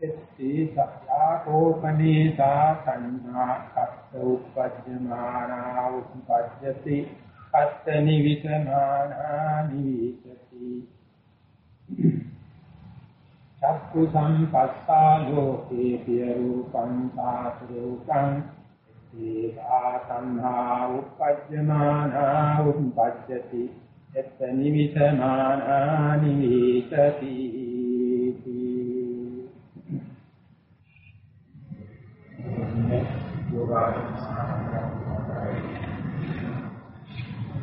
එත්ති සත්‍යාකෝපනේ සා සංඥා කත්ත උපජ්ජමානා උපජ්ජති කත්ත නිවිතමානා නිවිතති චක්කු සම්පස්සා ලෝකේ පිය රූපං සාසරූපං ඒකා සංහා උපජ්ජමානා උපජ්ජති එත් නිවිතමානා නිවිතති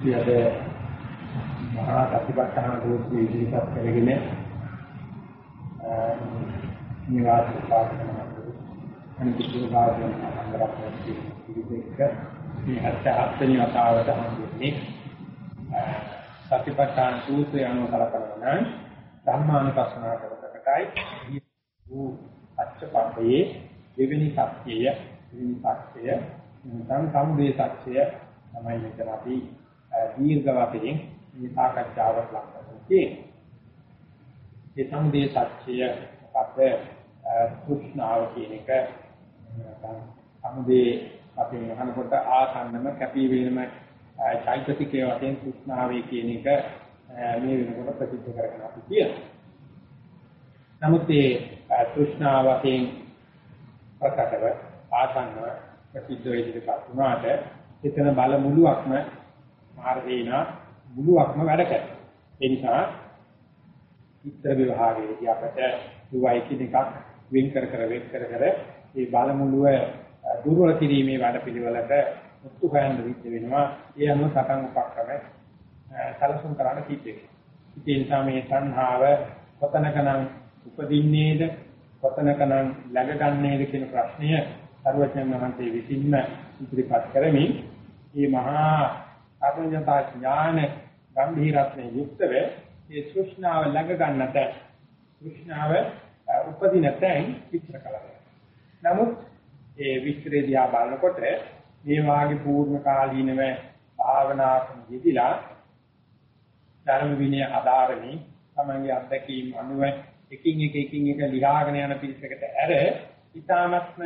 ඉතින් මහා ප්‍රතිපත්තන දෝෂී ඉදිරිපත් කරගෙන නිවාස පාඨන අනිත් යෝගාසන අංගරක්ෂි ඉදිරිපත් මේ හත් හත්වෙනි වතාවට හම්බුනේ සතිපට්ඨාන සූත්‍රය අනුව කලකරන ධර්මානුපස්සනා කරකටයි වූ අච්චපප්පේ දෙවෙනි සත්‍යය දෙවෙනි සත්‍යය නැත්නම් සම්දේ සත්‍යය තමයි මෙතන අපි දීර්ඝ වශයෙන් මේ සාකච්ඡාවට ලක් කරන්නේ. ඒ සම්දේ සත්‍යය මොකද කුෂ්ණාව කියන එක නැත්නම් සම්දේ අපි අහනකොට ආසන්නම කැපී වීම චෛතසිකයේ වශයෙන් කුෂ්ණාවේ කියන එක මේ වෙනකොට ප්‍රසිද්ධ කරගෙන අපි කියනවා. නමුත් ඒ කුෂ්ණාව වශයෙන් ප්‍රකටව ආසන්නව ප්‍රසිද්ධ වෙදිකපත් වුණාට එතන බල මුලුවක්ම මාර්ගේන මුලුවක්ම වැඩ කරනවා. ඒ නිසා චිත්‍ර විභාගයේදී අපට දුවයි කියන එකක් වෙන් කර කර වෙන් කර කර මේ බල මුලුව දුර්වල කිරීමේ වැඩ පිළිවෙලට මුතු හොයන්න විද්ද වෙනවා. ඒ අනුව සටන් උපක්‍රම සලසුන් කරන්න සිද්ධ වෙනවා. ඒ නිසා මේ සංහාව කොතනකනම් උපදින්නේද කොතනකනම් läගගන්නේද කියන ප්‍රශ්නය සර්වඥයන් වහන්සේ විසින්ම ඉදිරිපත් කරමින් මේ මහා අඥතා ඥාන ගම්භීරත්වයෙන් යුක්තව මේ සෘෂ්ණාව ළඟ ගන්නට සෘෂ්ණාව උපදින තැන් විස්තර කළා. නමුත් ඒ විස්තරය දිහා බලනකොට මේ වාගේ පූර්ණ කාලීනව භාවනාකම යෙදিলা ධර්ම විනය ආධාරණී තමන්ගේ අත්දැකීම් අනුව එකින් එක එකින් එක ලියාගෙන යන පිළිසකට ඇර ඊ타මත්ම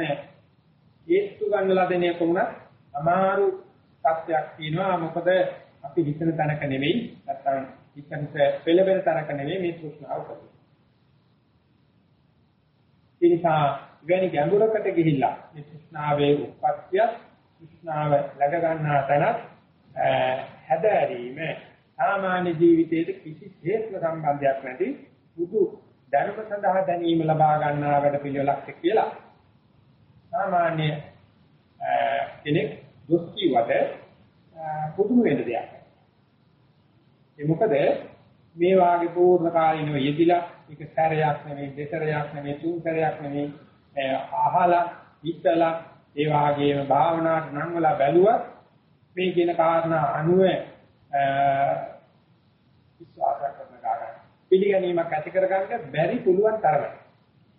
හේතු ගන්නලා දෙන කොමුණ අමාරු තත්ත්වයක් තියෙනවා මොකද අපි හිතන තැනක නෙවෙයි නැත්නම් හිතන්ට පෙළවෙන තැනක නෙවෙයි මේ තෘෂ්ණාව උපදින්නේ. ඒ නිසා වෙනි ගැඹුරකට ගිහිල්ලා මේ තෘෂ්ණාවේ උත්පත්තිය තෘෂ්ණාව läග ගන්නා තැනත් හැදෑරීම සාමාන්‍ය ජීවිතයේ කිසිසේත්ම සම්බන්ධයක් නැති බුදු ධර්ම සඳහා දැනීම ලබා ගන්නා වැඩ පිළිවෙලක් කියලා සාමාන්‍ය කෙනෙක් දුක් කිව්වට පුදුම වෙන දෙයක්. ඒ මොකද මේ වාගේ පූර්ණ කාලිනව යෙදිලා ඒක සැරයක් නෙමෙයි දෙසරයක් නෙමෙයි තුන් සැරයක් නෙමෙයි අහලා හිතලා ඒ වාගේම භාවනාවට නම් වල බැලුවත් මේ කියන කාරණා අනුව විශ්වාස කරන කාරණා පිළිගැනීමක් ඇති කරගන්න බැරි පුළුවන් තරමට.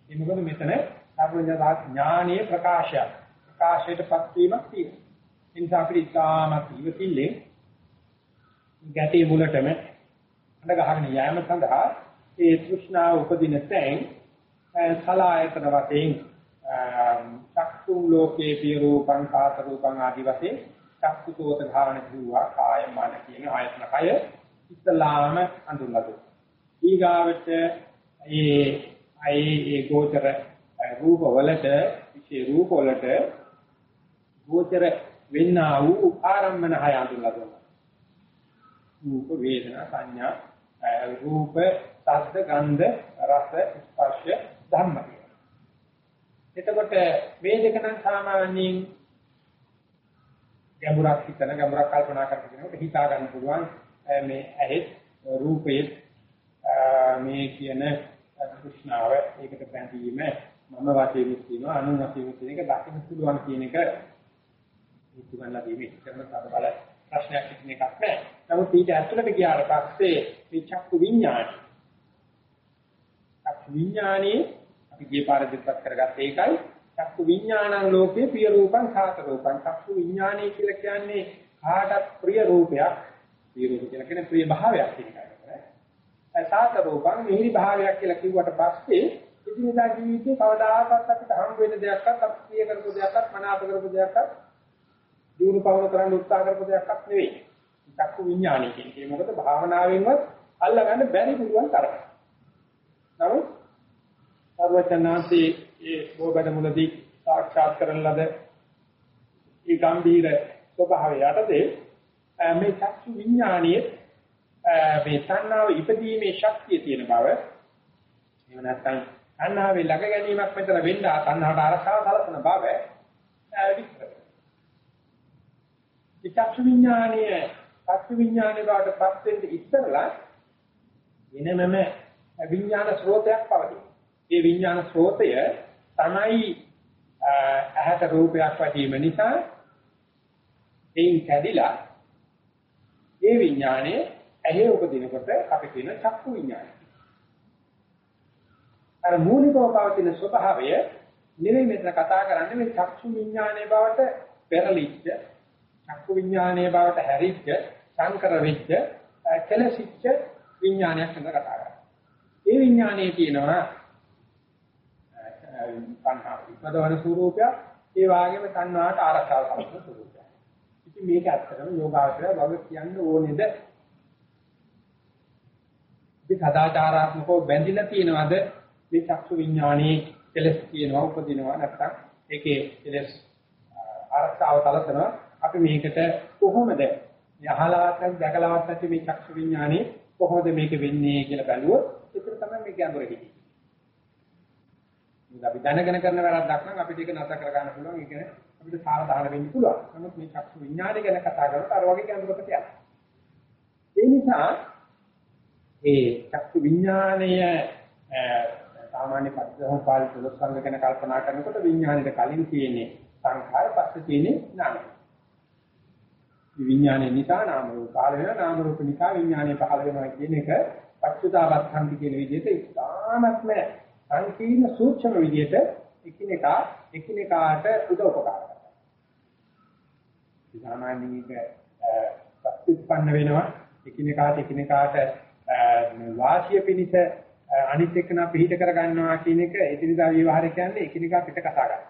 ඒ මොකද මෙතන සර්වඥතා ඥානීය ප්‍රකාශයක් ප්‍රකාශයටපත් වීමක් තියෙනවා. ඒ නිසා අපිට ඉතාමත් ඉවසිල්ලෙන් ගැටේ මුලටම අඬ ගහගෙන යෑම සඳහා ඒ තෘෂ්ණාව උපදින තැන් සලායතන වශයෙන් චක්කු ලෝකේ පිය රූපං කාත රූපං ආදි වශයෙන් චක්කුතෝත භාවන දුවා කාය මන කියන ආයතන කය ඉස්ලාම අඳුල්ලා දුන්නා. ඊගාවට ඒ අයි ඒ ගෝචර රූප වලට විශේෂ රූප වලට ගෝචර වෙන්නා වූ ආරම්මන හය අඳුල්ලා දුන්නා. රූප වේදනා සංඥා රූප ශබ්ද ගන්ධ රස ස්පර්ශ ධම්ම එතකොට මේ දෙක නම් සාමාන්‍යයෙන් ගැඹුරක් හිතන ගැඹුරක් කල්පනා කරන කෙනෙකුට හිතා ගන්න පුළුවන් මේ ඇහෙත් රූපයේ මේ කියන කෘෂ්ණාව ඒකට බැඳීම මම වශයෙන් කියනවා අනු වශයෙන් කියන එක දකින්න පුළුවන් කියන එක මුතු ගන්නලා දීමේ කරන තද බල ප්‍රශ්නයක් ඉතින් එකක් නෑ. නමුත් ඊට ඇතුළට ගියාට පස්සේ මේ චක්කු විඥානය. චක්කු විඥානයේ අපි ගිය පාර දෙපත් කරගත්ත ඒකයි. චක්කු විඥානං ලෝකේ ප්‍රිය රූපං සාත රූපං. චක්කු විඥානය කියලා කියන්නේ කාටත් ප්‍රිය රූපයක්. ප්‍රිය රූප කියලා කියන්නේ ප්‍රිය භාවයක් කියන එකයි. සාත රූපං මිහිරි භාවයක් කියලා කිව්වට පස්සේ ඉදිරියදා ජීවිතේ කවදාකවත් අපිට හම් වෙන දෙයක්වත් අපි ප්‍රිය කරපු දෙයක්වත් මනාප කරපු දෙයක්වත් දිනු පවන කරන්න උත්සාහ කරපු දෙයක්වත් නෙවෙයි. චක්කු විඥානය කියන්නේ මොකද භාවනාවෙන්වත් අල්ලගන්න බැරි පුළුවන් තරම. නමුත් සර්වචනාන්ති ඒ බෝබඩ මුලදී සාක්ෂාත් කරන ලද ඒ ගම්බීර ස්වභාවය යටතේ මේ චක්කු විඥානයේ මේ තණ්හාව ඉපදීමේ ශක්තිය තියෙන බව එහෙම නැත්නම් තණ්හාවේ ළඟ ගැනීමක් මෙතන වෙන්න තණ්හාවට ආරක්ෂාව සලසන බව විස්තර. චක්කු විඥානයේ චක්කු විඥානයේ බවට පත් වෙන්න ඉස්සරලා වෙනමම විඥාන ස්රෝතයක් පවතී. ඒ විඥාන ස්රෝතය තමයි ඇහැට රූපයක් වටීම නිසා එයින් කැඩිලා ඒ විඥානය ඇහි උපදිනකොට අපි කියන චක්කු විඥානය. අර මූලිකව පවතින ස්වභාවය නෙවෙයි මෙතන කතා කරන්නේ මේ චක්කු විඥානයේ බවට පෙරලිච්ච චක්කු විඥානයේ බවට හැරිච්ච සංකර වෙච්ච කෙලසිච්ච විඥානයක් ගැන කතා කරන්නේ. ඒ විඥානයේ තියෙනවා තණ්හා විපදවන ස්වરૂපය ඒ වගේම තණ්හාට ආරක්ෂාව සම්පූර්ණ ස්වરૂපය. ඉතින් මේක ඇත්තටම යෝගාවචරය වග කියන්න ඕනේද? මේ සදාචාරාත්මකව බැඳිලා තියෙනවද මේ චක්සු විඥානයේ කෙලස් කියනවා උපදිනවා නැත්නම් ඒකේ කෙලස් ආරක්ෂාව තලසනවා අපි මේකට කොහොමද මේ අහලවත් දැකලවත් නැති මේ චක්සු විඥානේ කොහොමද මේක වෙන්නේ කියලා බැලුවොත් ඒක තමයි මේ ගැඹුර හිතේ. මොකද අපි දැනගෙන කරන වැරද්දක් නම් අපිට ඒක නැතර කර ගන්න පුළුවන්. ඒ කියන්නේ අපිට සාවධාන වෙන්න පුළුවන්. නමුත් මේ චක්සු විඥානය ගැන කතා කරනකොට අර වගේ ගැඹුරකට යනවා. ඒ නිසා ඒ චක්සු විඥානය සාමාන්‍ය පස්සහෝපාල තුලසංග ගැන කල්පනා කරනකොට විඥානෙට කලින් තියෙන්නේ සංඛාර පස්සේ තියෙන්නේ නාම. විඥානය නිසා නාම රූප කාල වෙනවා නාම රූප නිසා විඥානය පහළ වෙනවා කියන එක පච්චුතාවත්ඛන්ති කියන විදිහට ඉතාමත්ම සංකීර්ණ සූක්ෂම විදිහට එකිනෙකා එකිනෙකාට උදව් උපකාර කරනවා. සාමාන්‍යයෙන් ප්‍රතිඋත්පන්න වෙනවා එකිනෙකාට එකිනෙකාට වාසිය පිණිස අනිත් එක්කන පිළිහිට කර ගන්නවා කියන එක එදිනදා විවහාරය කියන්නේ එකිනෙකා පිට කතා කරනවා.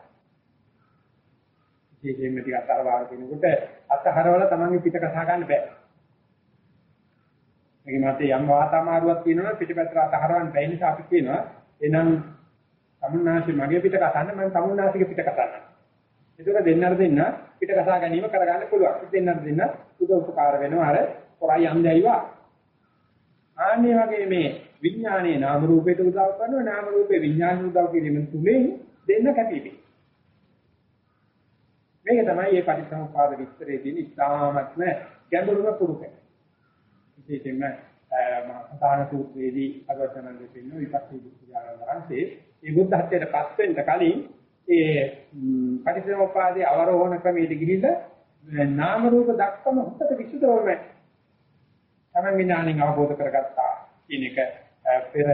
විශේෂයෙන්ම ටිකක් අතර වාර කෙනෙකුට අතහරවල තමන්ගේ පිට කතා ගන්න බෑ. මේක මතේ යම් වාතාමාරුවක් තියෙනවා පිටපැත්තට අතහරවන්න බැහැ නිසා අපි කියනවා එනම් තමුන්නාසි මගේ පිට කසන්න මම තමුන්නාසිගේ පිට කසන්න. ඒක දෙන්නර දෙන්න පිට කසා ගැනීම කරගන්න පුළුවන්. දෙන්නර දෙන්න උදව් උපකාර වෙනවා අර කොරයි යන්දයිවා. ආන්නේ වගේ මේ විඥානයේ නාම රූපයට උදව් කරනවා නාම රූපේ විඥාන උදව් කිරීම තුලින් දෙන්න කැපිපි. මේක තමයි මේ පටිච්චසමුපාද විස්තරයේ තියෙන ඉස්හාමත්ම ගැඹුරුම පුරුක. විශේෂයෙන්ම මහාන සූත්‍රයේදී අගවසනන් දෙපින්න විපස්සී බුද්ධයාණන් වහන්සේ මේ බුද්ධ හත්යට පස් වෙන්න කලින් ඒ පටිච්චසමුපාදයේ අවරෝහණ ක්‍රමයට ගිහිල්ලා නාම රූප දක්වම හොඳට විසුදවම තමයි විඥාණයෙන් අවබෝධ කරගත්තා කියන එක පෙර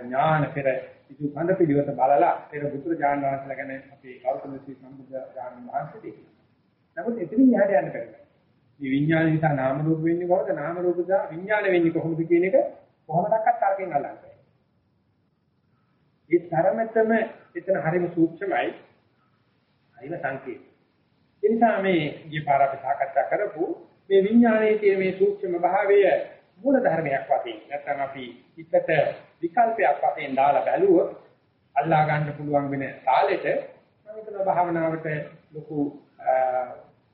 ඥාන පෙර ඉදු කඳ පිළිවෙත බලලා පෙර බුදුර ඥාන වහන්සේලා ගැන අපි ගෞතම සී සම්බුද්ධ ඥාන වහන්සේ දෙකේ. නමුත් එතනින් එහාට යන්න බැහැ. මේ විඥාන නිසා නාම රූප වෙන්නේ කොහොමද? නාම රූප නිසා විඥාන වෙන්නේ කොහොමද කියන එක කොහොමදක්වත් තරකින් අල්ලන්න බෑ. ඒ තරමටම එතන හරිම සූක්ෂමයි. හරිම සංකේත. ඒ නිසා මේ ඊපාර අපි සාකච්ඡා කරපු මේ විඥානයේ තියෙන මේ සූක්ෂම භාවය මූල ධර්මයක් වශයෙන් නැත්නම් අපි හිතට විකල්පයක් වශයෙන් දාලා බැලුවොත් අල්ලා ගන්න පුළුවන් වෙන තාලෙට මම හිතන භාවනාවට ලොකු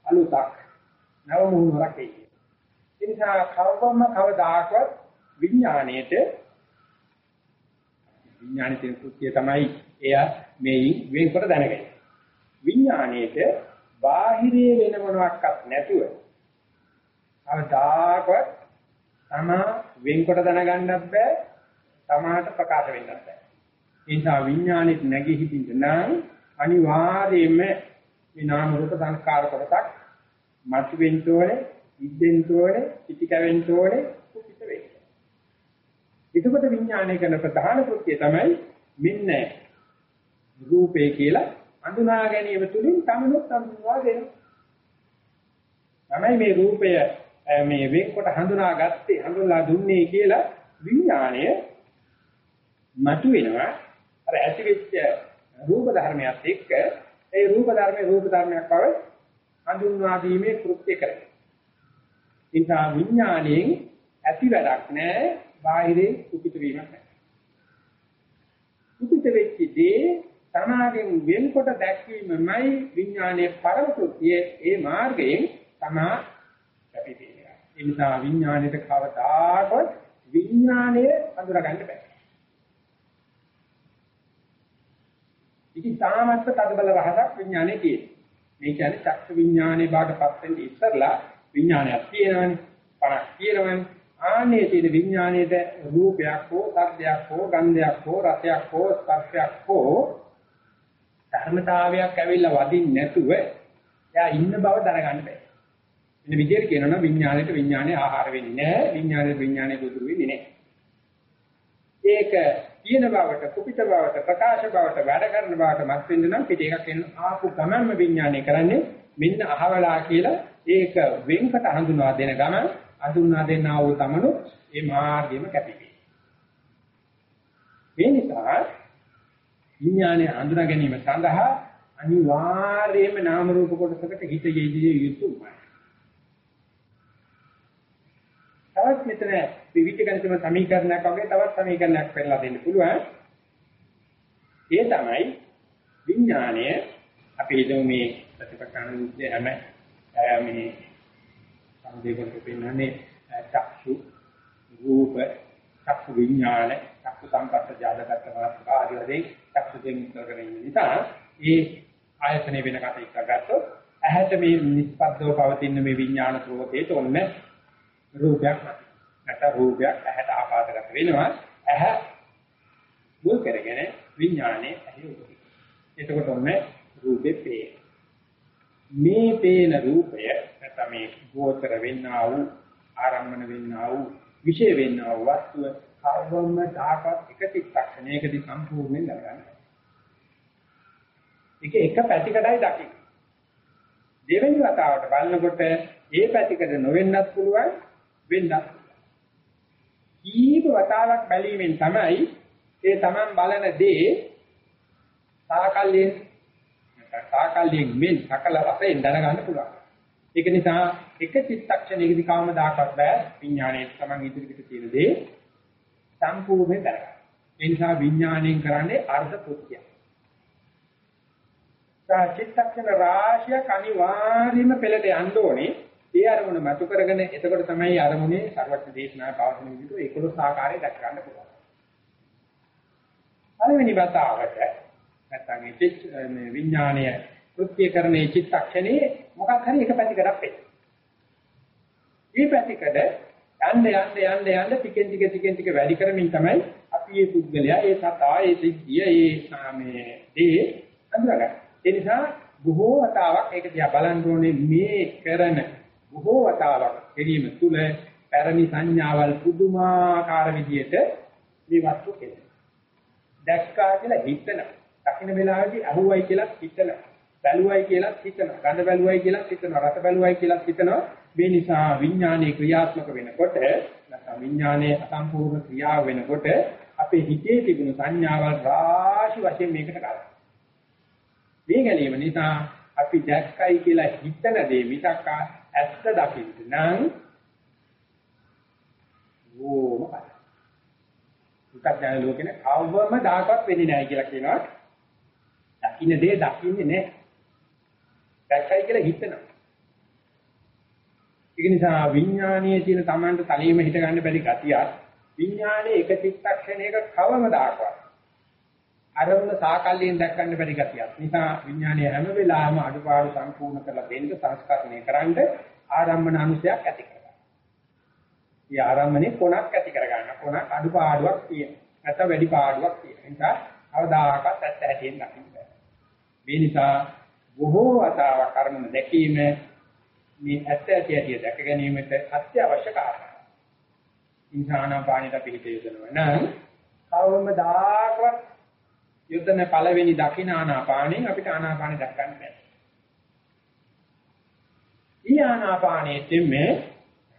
අලුතක් නව මුහුණක් එයි. ඒ නිසා කවවම කවදාකවත් විඥාණයට විඥානිතේ කෘත්‍යය තමයි එය මේ වෙන්කොට දැනගන්නේ. විඥාණයට බාහිරේ වෙන මොනවාක්වත් නැතුව කවදාකවත් තමා වෙන්කොට දැනගන්නත් බෑ තමාට ප්‍රකාශ වෙන්නත් බෑ. ඒ නිසා විඥානෙත් නැගී හිටින්න නම් අනිවාර්යයෙන්ම මේ නාම රූප සංස්කාර කොටසක් මතු වෙන්න ඕනේ, ඉද්දෙන්න ඕනේ, පිටි කැවෙන්න ඕනේ, කුපිත වෙන්න. එතකොට විඥානය කරන ප්‍රධාන කෘත්‍යය තමයි මෙන්න රූපේ කියලා අඳුනා ගැනීම තුළින් තමනුත් අඳුනවා දෙනවා. තමයි මේ රූපය මේ වෙන්කොට හඳුනාගත්තේ හඳුන්ලා දුන්නේ කියලා විඥාණය මතු වෙනවා අර ඇතිවෙච්ච රූප ධර්මයක් එක්ක ඒ රූප ධර්මයේ රූප ධර්මයක් බව හඳුන්වා දීමේ කෘත්‍ය කරයි. නිසා විඥාණයෙන් ඇති වැඩක් නැහැ බාහිරේ කුපිත වීමක් නැහැ. කුපිත වෙච්ච දේ තමාගෙන් වෙන්කොට දැක්වීමමයි විඥානයේ පරම කෘත්‍යයේ ඒ මාර්ගයෙන් තමා කැපිපෙන්නේ. ඒ නිසා විඥාණයට කවදාකවත් විඥාණය අඳුරගන්න බෑ. ඉතින් තාමත් තදබල රහසක් විඥානේ තියෙනවා. මේ කියන්නේ චක්ෂ විඥානේ බාටපත් වෙන්න ඉස්සරලා විඥානයක් තියෙනවනේ. පණක් තියෙනවනේ. ආනේ තියෙන විඥානයේද රූපයක් හෝ සද්දයක් හෝ ගන්ධයක් හෝ රසයක් හෝ ස්පර්ශයක් හෝ ධර්මතාවයක් ඇවිල්ලා වදින්න නැතුව එයා ඉන්න බව දැනගන්න බෑ. මෙන්න විදියට කියනවනම් විඥාණයට විඥානේ ආහාර වෙන්නේ නැහැ. විඥාණයට විඥානේ දුරු වෙන්නේ නැහැ. ඒක තියෙන බවට, කුපිත බවට, ප්‍රකාශ බවට, වැඩ කරන බවට මත් වෙන්න නම් පිට එකක් එන්න ආපු ගමන්ම විඥානය කරන්නේ මෙන්න අහවලා කියලා ඒක වෙන්කට හඳුනා දෙන ගමන් හඳුනා දෙන්නා වූ තමනු ඒ මාර්ගෙම කැපිපේ. මේ නිසා විඥානය හඳුනා ගැනීම සඳහා අනිවාර්යයෙන්ම නාම රූප කොටසකට හිත යෙදිය යුතුයි. තවත් මෙතන විවිධ ගණිතම සමීකරණයක් වගේ තවත් සමීකරණයක් පෙන්නලා දෙන්න පුළුවන්. ඒ තමයි විඥාණය අපි හිතමු මේ ප්‍රතිපක්ෂාන විද්‍ය හැම මේ සංදේශක පෙන්නන්නේ චක්සු රූප චක්සු විඥාන චක්සු සංපස්ස ජාතකත් වාස්ක ආදී වශයෙන් චක්සු දෙමින් කරගෙන ඉන්න නිසා ඒ ආයතනෙ වෙන කටයුත්තක් ගත්තොත් ඇහැට මේ නිස්පද්දව පවතින මේ විඥාන ස්වභාවයට ඔන්නේ රූපයක් නැත්නම් රූපයක් ඇහැට ආපාදගත වෙනවා. ඇහැ මුල් කරගෙන විඥානේ ඇහි උපදී එතකොට ඔන්නේ රූපේ පේ මේ පේන රූපය නැත්නම් මේ ගෝචර වෙන්නා වූ ආරම්භන වෙන්නා වූ විශේෂ වෙන්නා වූ වස්තුව කාර්බොන්න දාකත් එක චිත්තක්ෂණයකදී සම්පූර්ණයෙන් ලබනවා ඒක එක පැතිකඩයි දකින්න. දෙවෙනි වතාවට බලනකොට ඒ පැතිකඩ නොවෙන්නත් පුළුවන් වෙන්නත් කීප වතාවක් බැලීමෙන් තමයි ඒ Taman බලන දේ සාකල්යෙන් සාකල්යෙන් මෙන් සකල රසයෙන් දැනගන්න පුළුවන්. ඒක නිසා එක චිත්තක්ෂණයකදී කාම දාකවත් බෑ විඥාණයෙන් Taman ඉදිරියට තියෙන දේ සම්පූර්ණයෙන් දැනගන්න. ඒ නිසා විඥාණයෙන් කරන්නේ අර්ධ කෘත්‍යය. චිත්තක්ෂණ රාශියක් අනිවාර්යයෙන්ම පෙළට යන්න ඕනේ ඒ අරමුණ මතු කරගෙන එතකොට තමයි අරමුණේ සර්වඥ දේශනාවේ පවතින විදිහට 11 ආකාරයෙන් දැක් ගන්න පුළුවන්. පළවෙනි වතාවට නැත්නම් මේ විඥානය කෘත්‍යකරණේ චිත්තක්ෂණේ මොකක් හරි එක පැතිකඩක් වෙයි. මේ පැතිකඩ යන්න යන්න යන්න යන්න ටිකෙන් ටික ටිකෙන් ටික වැඩි කරමින් තමයි අපි මේ පුද්ගලයා, ඒ සතා, ඒ සිද්ධිය, ඒ මේ දේ අඳුරගන්නේ. ඒ නිසා බොහෝ වතාවක් ඒක දිහා බලන්න ඕනේ මේ කරන බොහෝ වතාවක් කිරීම තුළ පැරණි සංඥාවල් පුදුමාකාර විදියට මේ වස්තු කෙරේ. දැක්කා කියලා හිතනවා. දකින්න වෙලාවේදී අහුවයි කියලා හිතනවා. බැලුවයි කියලා හිතනවා. ගඳ බැලුවයි කියලා හිතනවා. රස බැලුවයි කියලා හිතනවා. මේ නිසා විඥානයේ ක්‍රියාත්මක වෙනකොට නැත්නම් විඥානයේ අසම්පූර්ණ ක්‍රියාව වෙනකොට අපේ හිතේ තිබුණු සංඥාවල් රාශි වශයෙන් මේකට ගන්නවා. මේ ගැනීම නිසා අපි දැක්කයි කියලා හිතන දේ මිසක් ඇත්ත දකින්න නම් ඕම කරා. උත්තරය ලෝකෙන කවවම දායකවත් වෙන්නේ නැහැ කියලා කියනවා. දකින්න දේ දකින්නේ නැහැ. දැක්කයි කියලා හිතනවා. ඒක නිසා විඥානීය තියෙන Tamanට තනියම හිත ගන්න බැරි ගතියක් විඥානයේ එක චිත්තක්ෂණයක කවම දායකවත් අරමුණ සාකල්යෙන් දැක්කන්න බැරි ගතියක්. නිසා විඥානය හැම වෙලාවෙම අඩුපාඩු සම්පූර්ණ කරලා දෙන්න සංස්කරණය කරන්න ආරම්භන අනුසයක් ඇති කරගන්න. මේ ආරම්භනේ කොනක් ඇති කරගන්න. කොනක් අඩුපාඩුවක් තියෙන. නැත්නම් වැඩි පාඩුවක් තියෙන. නිසා අවදාහකත් ඇත්ත හැටියෙන් දකින්න බෑ. මේ නිසා බොහෝ වතාවක් අරමුණ දැකීම මේ ඇත්ත ඇති ඇති දැක ගැනීමට අත්‍යවශ්‍ය කාරණා. ඉන්සානාපානිට පිළිපෙ යොදනවා නම් කවමදාකවත් යුද්ධන පළවෙනි දකින ආනාපානෙන් අපිට ආනාපානෙ දැක ගන්න බැහැ. ඊ ආනාපානෙත් මේ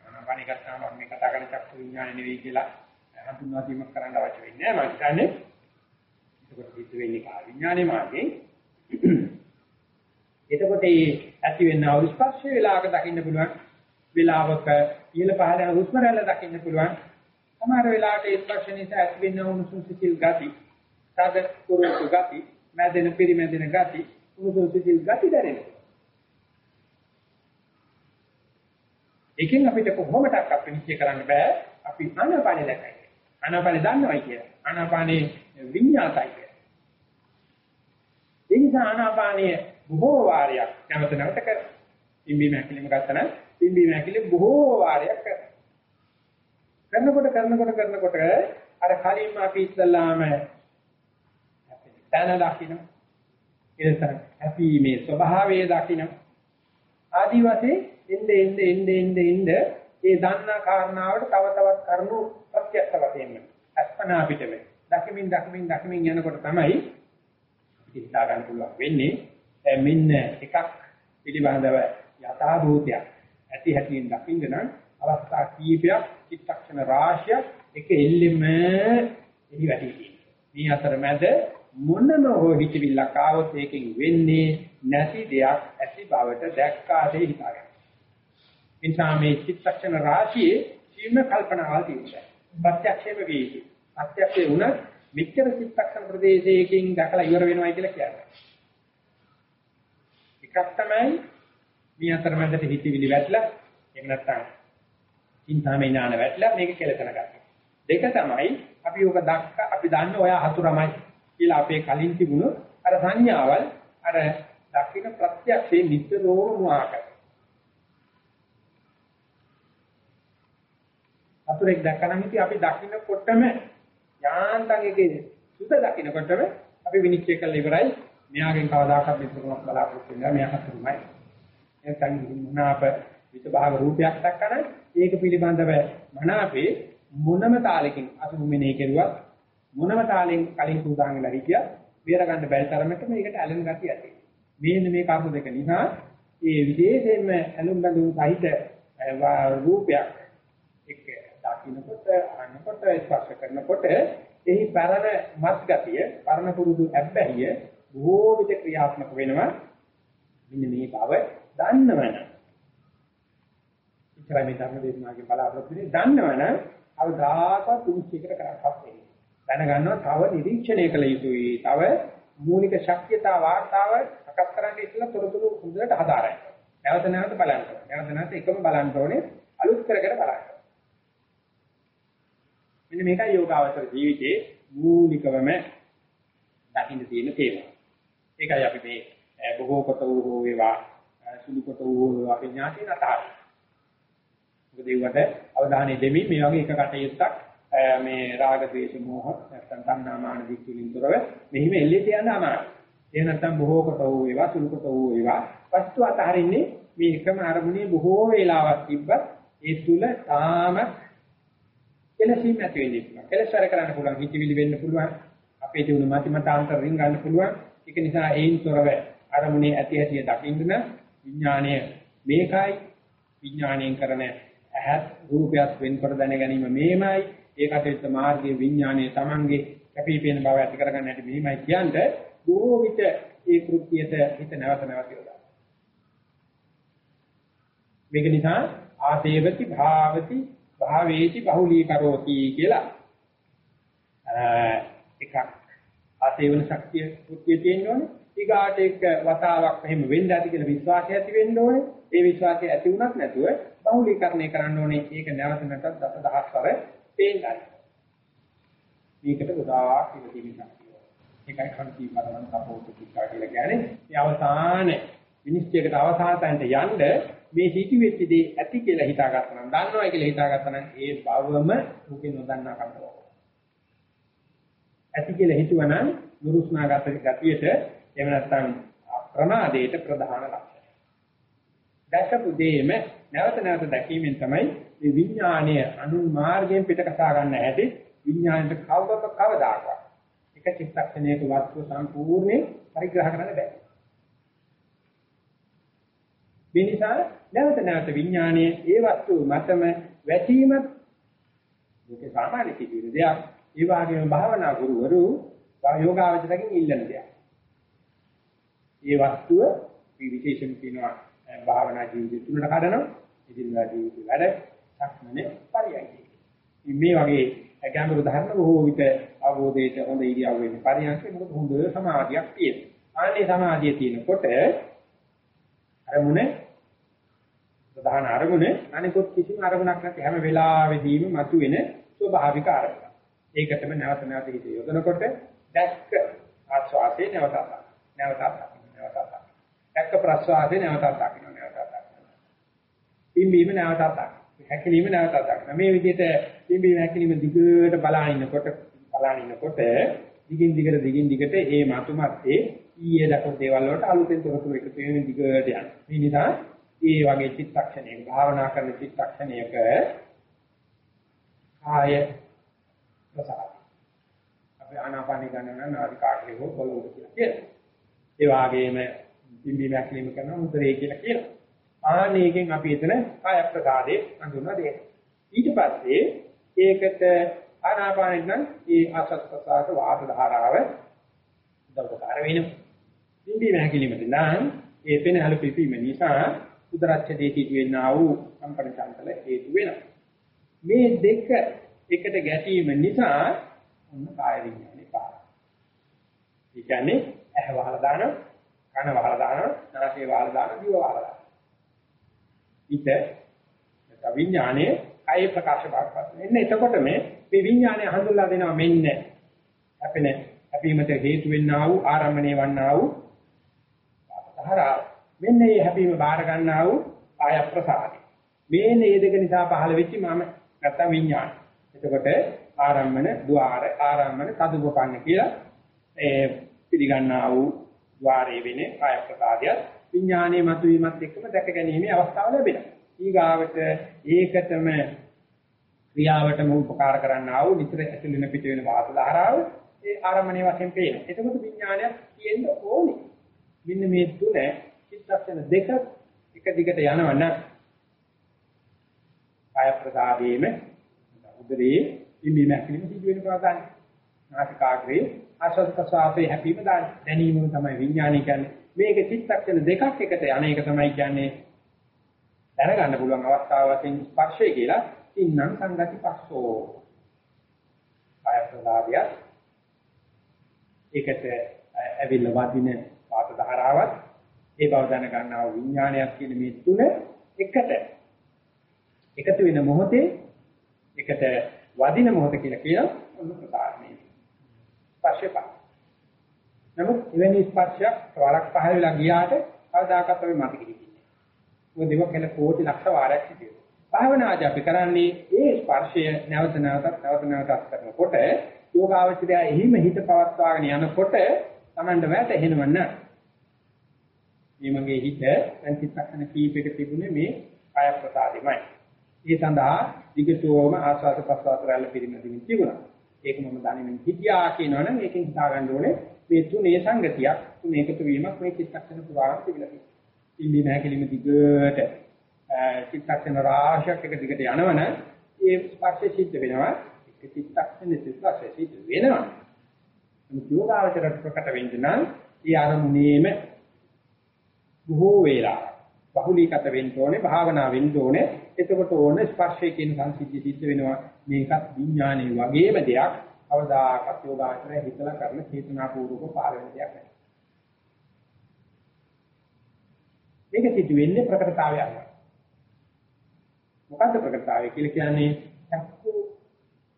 ආනාපානෙ ගත්තාම අපි මේ කතා කරන චක්කු විඥාන නෙවෙයි කියලා හඳුන්වා දීමක් කරන්න අවශ්‍ය වෙන්නේ නැහැ. මම හිතන්නේ එතකොට සිද්ධ වෙන්නේ කා විඥානේ මාර්ගයෙන්. එතකොට මේ ඇති වෙනා ස්පර්ශ වේලාවක දකින්න පුළුවන්. වේලාවක ඉහළ පහළ යන හුස්ම රැල්ල දකින්න පුළුවන්. සමහර වෙලාවට ඒ ස්පර්ශ නිසා ඇති වෙන උණුසුම් සිසිල් ගති, තද කුරුසු ගති, මැදෙන පිරිමැදෙන ගති, උණුසුම් සිසිල් ගති දැනෙනවා. එකෙන් අපිට කොහොමඩක් අපිනිච්ච කරන්න බෑ. අපි ආනාපානෙ දැකයි. ආනාපානෙ දන්නවයි කියලා. ආනාපානේ විඤ්ඤාතයි කියලා. ඒ නිසා ආනාපානිය බොහෝ වාරයක් නැවත නැවත කර. පිම්බීම ඇකිලිම ගත්තනම් පිම්බීම ඇකිලි බොහෝ වාරයක් කර. කරනකොට කරනකොට කරනකොට අර කලින්ම අපි ඉස්සල්ලාම තන දකින්න එලෙස හැපීමේ ස්වභාවය දකින්න ආදි වශයෙන් එnde එnde එnde එnde එnde ඒ දන්නා කාරණාවට තව තවත් කරුණු ප්‍රත්‍යක්ෂ වශයෙන් අස්පනා පිටම දකිමින් දකිමින් දකිමින් යනකොට තමයි හිතා ගන්න පුළුවන් වෙන්නේ මෙන්න එකක් පිළිබඳව යථා භූතයක් ඇති හැටියෙන් දකින්න නම් අවස්ථා කීපයක් චිත්තක්ෂණ රාශියක් එක එල්ලෙම එහි වැටි මේ අතරමැද මොනම හෝ හිතවිල්ලක් ආවොත් ඒකෙන් වෙන්නේ නැති දෙයක් ඇති බවට දැක්කාදී හිතාගන්න. එනිසා මේ චිත්තක්ෂණ රාශියේ සීම කල්පනාවල් තියෙනවා. ප්‍රත්‍යක්ෂේම වේවි. ප්‍රත්‍යක්ෂේ වුණත් මෙච්චර චිත්තක්ෂණ ප්‍රදේශයකින් දැකලා ඉවර වෙනවා කියලා කියන්නේ. එකක් තමයි මේ අතරමැදට හිතවිලි වැටලා එහෙම නැත්නම් චින්තාමය ඥාන වැටලා මේක කෙලසන ගන්න. දෙක තමයි අපි ඕක දක්ක අපි දන්න ඔය හතුරමයි කියලා අපේ කලින් තිබුණු අර සංඥාවල් අර දක්ෂින ප්‍රත්‍යක්ෂේ නිතරම මුවාකර. අතුරෙක් දැක්කනම් ඉතින් අපි දකින්නකොටම යාන්තම් එකේ සුද දකින්නකොටම අපි විනිශ්චය කළ ඉවරයි. මෙයාගෙන් කවදාකවත් මිත්‍රකමක් බලාපොරොත්තු වෙන්නේ මෙයා හතුරුමයි. එතන මොනාප විතභාග රූපයක් දක්කන ඒක පිළිබඳව මනාපේ මොනම තාලෙකින් අසුමුමනේ කෙරුවත් මොනම තාලෙන් කලින් සූදානම් වෙලා හිටියා බේර ගන්න බැරි තරමට මේකට ඇලෙන ගතිය ඇති. මේන්න මේ කරුණු දෙක නිසා ඒ විශේෂයෙන්ම ඇලුම් බඳුන් සහිත රූපයක් එක්ක දකින්නකොට අහනකොට ස්පර්ශ කරනකොට එහි පරණ මත් ගතිය, පරණ පුරුදු අබ්බැහිය බොහෝ විට ක්‍රියාත්මක වෙනවා. මෙන්න මේ බව දන්නවනම් ඉතරයි මේ ධර්ම දේශනාවේ බලාපොරොත්තු වෙන්නේ දන්නවනම් අවදාකවත් උන්චිකර කරපත් වෙන්නේ. දැනගන්නවා තව නිරීක්ෂණය කළ යුතුයි. තව මූලික ශක්්‍යතා වාර්තාව සකස් කරන්න ඉස්සෙල්ලා තොරතුරු හොඳට හදාරන්න. නැවත නැවත බලන්න. නැවත නැවත එකම බලන්න ඕනේ අලුත් කර කර බලන්න. මෙන්න මේකයි යෝගාවචර ජීවිතයේ මූලිකවම දකින්න තියෙන තේමාව. ඒකයි අපි මේ බොහෝ කොට වූ වේවා සුළු කොට වූ වේවා විඥාති නතර. මොකද ඒවට අවධානය දෙමින් මේ වගේ එක කටයුත්තක් මේ රාග ද්වේෂ මෝහ නැත්නම් තණ්හා මාන දික්කලින් තොරව මෙහිම එල්ලෙට යන්න අමාරුයි. ඒ නැත්නම් බොහෝ කොට වූ වේවා සුළු කොට වූ වේවා වස්තු අතහරින්නේ මේ එකම අරමුණේ බොහෝ වේලාවක් තිබ්බත් ඒ තුල තාම කෙලසීම් ඇති වෙන්නේ පුළුවන්. කෙලසර කරන්න පුළුවන්, හිතවිලි වෙන්න පුළුවන්. අපේ තිබුණු මති මතාන්තර රින් ගන්න පුළුවන්. ඒක නිසා ඒන් තොරව අරමුණේ ඇති ඇති දකින්න විඥාණය මේකයි විඥාණයෙන් කරන ඇහත් රූපයක් වෙන්කොට දැන ගැනීම මේමයි ඒකට මාර්ගයේ විඥානයේ Tamange කැපිපෙන බව ඇති කරගන්න හැටි මෙහිමයි කියන්නේ බොහෝ විට ඒ කෘත්‍යයට හිත නැවත නැවත යොදා. මේක නිසා ආසේවති භාවති භාවේති බහුලී කරෝති කියලා එකක් ආසේවන ශක්තිය කෘත්‍ය තියෙන්න ඕනේ. ඊගාට එක්ක වතාවක් එහෙම වෙන්න ඇති කියලා විශ්වාසය ඇති වෙන්න ඕනේ. ඒ විශ්වාසය ඇති වුණත් නැතුව බහුලීකරණය කරන්න ඕනේ. ඒක නැවත නැවතත් දසදහස්වර පේන්නයි. මේකට ගොඩාක් ඉවදීමක් ඒකයි කන්ති මරණ කපෝත කිච්චා කියලා කියන්නේ. මේ අවසාන විනිශ්චයකට අවසානට යන්න මේ හිතුවෙච්ච දේ ඇති කියලා හිතාගත්තා නම් දන්නවා කියලා හිතාගත්තා නම් ඒ බවම දුකේ නොදන්නා කමතෝ. ඇති කියලා හිතුවනම් නුරුස්නාගත ගතියට එහෙම නැත්නම් ප්‍රමාදයට ප්‍රධාන ලක්ෂණය. දැකපු දෙයම නැවත නැවත දැකීමෙන් තමයි මේ විඥානය අනු මාර්ගයෙන් පිට කසා ගන්න හැටි විඥාණයට කවක කවදාකවත් එක චිත්තක්ෂණයක වස්තු සම්පූර්ණයෙන් පරිග්‍රහ කරන්න බෑ. මේ නිසා නැවත නැවත විඥානයේ ඒ වස්තු මතම වැටීමත් මේක සාමාන්‍ය කිසිදු දෙයක්. ඒ වගේම භාවනා ගුරුවරු යෝගාවචරයෙන් ඉල්ලන දෙයක්. මේ වස්තුව විශේෂම කියනවා භාවනා ජීවිතය තුනට කඩනවා. ඉදිරියට ජීවිතය වැඩ සක්මනේ පරියයි. මේ වගේ ගැඹුරු ධර්ම බොහෝ විට අවබෝධයට හොඳ ඉරියව් වෙන්නේ පරියන්කේ මොකද හොඳ සමාධියක් තියෙනවා. ආනේ සමාධිය තියෙනකොට අරමුණ ප්‍රධාන අරමුණ අනිකොත් කිසිම අරමුණක් නැති හැම වෙලාවෙදීම මතුවෙන ස්වභාවික අරමුණ. ඒකටම නැවත නැවත හිත යොදනකොට දැක්ක ආස්වාදේ නැවතත් නැවතත් නැවතත් දැක්ක ප්‍රස්වාදේ නැවතත් දකින්න නැවතත් දකින්න. පිම්බීම නැවතත් දකින්න. හැකිලිම නැවතත් දකින්න. මේ විදිහට පිම්බීම හැකිලිම දිගට බලානිනකොට බලානිනකොට දිගින් දිගට දිගින් දිගට ඒ මතුමත්තේ ඊයේ දක්වපු දේවල් වලට අලුතෙන් තොරතුරු එකතු වෙන දිගට යනවා. මේ නිසා ඒ වගේ චිත්තක්ෂණයක භාවනා කරන චිත්තක්ෂණයක කාය ප්‍රසාර. අපි ආනාපානි ගන්න නාදි කාටේ හෝ පොළොව කියලා කියනවා. ඒ වගේම පිම්බීම හැකිලිම කරන උදරේ කියලා කියනවා. ආනේකෙන් අපි එතන කාය ප්‍රසාදේ හඳුන්වා දෙනවා. ඊට පස්සේ ඒකට ආනාපානෙ නම් ඒ ආසස් ප්‍රසාර වාද ධාරාව උදව්පකාර වෙනවා. පිම්බීම හැකිලිමද නම් ඒ පෙනහල පිපීම නිසා උදරච්ඡදේ සිදුවෙනා වූ කම්පන චංචල හේතු වෙනවා. මේ දෙක එකට ගැටීම නිසා ඔන්න කාය විඥානේ පාර. ඒ කියන්නේ ඇහ වහලා දාන, කන වහලා දාන, නාසය වහලා දාන, දිව වහලා හිත නැත්නම් විඥානයේ කය ප්‍රකාශ බවපත් වෙන. එතකොට මේ මේ විඥානය හඳුල්ලා දෙනවා මෙන්න අපිනේ අපීමට හේතු වෙන්නා වූ ආරම්භණේ වන්නා වූ අපතහරා මෙන්න මේ හැපීම බාර ගන්නා වූ ආය ප්‍රසාරි. මේ නේදක නිසා පහළ වෙච්ච මම නැත්නම් විඥාන. එතකොට ආරම්මන ద్వාර ආරම්මන කදුපපන්න කියලා ඒ පිළිගන්නා වූ ద్వාරයේ වෙන ආය ප්‍රසාරියත් විඥානයේ මතුවීමත් එක්කම දැක ගැනීමේ අවස්ථාව ලැබෙනවා. ඊගාවට ඒකටම ක්‍රියාවටම උපකාර කරන්නා වූ නිතර ඇතුළෙන පිට වෙන වාත ධාරාව ඒ ආරම්මණය වශයෙන් පේනවා. එතකොට විඥානයක් තියෙන්න ඕනේ. මෙන්න මේ තුන චිත්තක්ෂණ දෙක එක දිගට යනවනම් කාය ප්‍රසාදයේම උදරේ ඉම්බීම හැකිලිම සිදු වෙන බව ගන්න. නාසිකාග්‍රේ ආශ්වාස ප්‍රශ්වාසයේ හැපීම දාන දැනීම තමයි විඥානය කියන්නේ. මේක චිත්තක්ෂණ දෙකක් එකට යන එක තමයි කියන්නේ දැනගන්න පුළුවන් අවස්ථාව වශයෙන් ස්පර්ශය කියලා ඉන්නම් සංගති පස්සෝ. කාය ප්‍රසාදය ඒකට ඇවිල්ලා වදින වාත ධාරාවත් ඒ බව දැන ගන්නා විඥානයක් කියන මේ තුන එකට එකතු වෙන මොහොතේ එකට වදින මොහොත කියලා කියන ඔන්න ප්‍රකාශනය. ස්පර්ශපා. නමුත් එවැනි ස්පර්ශයක් වරක් පහළ වෙලා ගියාට කවදාකවත් අපි මතක හිටින්නේ. මොකද ඒක කෙල කෝටි ලක්ෂ වාරයක් සිදුවේ. භාවනාදී අපි කරන්නේ ඒ ස්පර්ශය නැවත නැවතත් නැවත නැවතත් කරනකොට යෝගාවචරය එහිම හිත පවත්වාගෙන යනකොට Tamanට වැටෙනවන්න මේ මගේ හිත දැන් චිත්තක්ෂණ කීපයක තිබුණේ මේ කාය ප්‍රසාදෙමයි. ඒ සඳහා විගතෝම ආස්වාද ප්‍රසවාස රැල්ල පිරිමැදීම තිබුණා. ඒක මම දන්නේ හිතියා කියනවනම් ඒකෙන් හිතා ගන්න ඕනේ මේ තුනේ සංගතියක් තුන එකතු වීමක් මේ චිත්තක්ෂණ පුරාම තිබිලා තියෙනවා. ඉන්නේ නැහැ කෙලිම දිගට චිත්තක්ෂණ රාශියක් එක දිගට යනවනම් ඒ ස්පර්ශය සිද්ධ වෙනවා. ඒක චිත්තක්ෂණ ස්පර්ශය සිද්ධ වෙනවා. මේ යෝගාවචරයට ප්‍රකට වෙන්න නම් ඒ අරමුණේම බොහෝ වේලා බහුලීගත වෙන්න ඕනේ භාවනා වෙන්න ඕනේ එතකොට ඕන ස්පර්ශය කියන සංසිද්ධිය සිද්ධ වෙනවා. මේකත් විඥානයේ වගේම දෙයක්. අවදාකත් යෝගාචරය හිතලා කරන චේතනාපූර්වක පාර වෙන දෙයක් නෙවෙයි. මේක සිද්ධ වෙන්නේ ප්‍රකටතාවයක් මොකද්ද ප්‍රකටතාවය කියලා කියන්නේ? චක්කු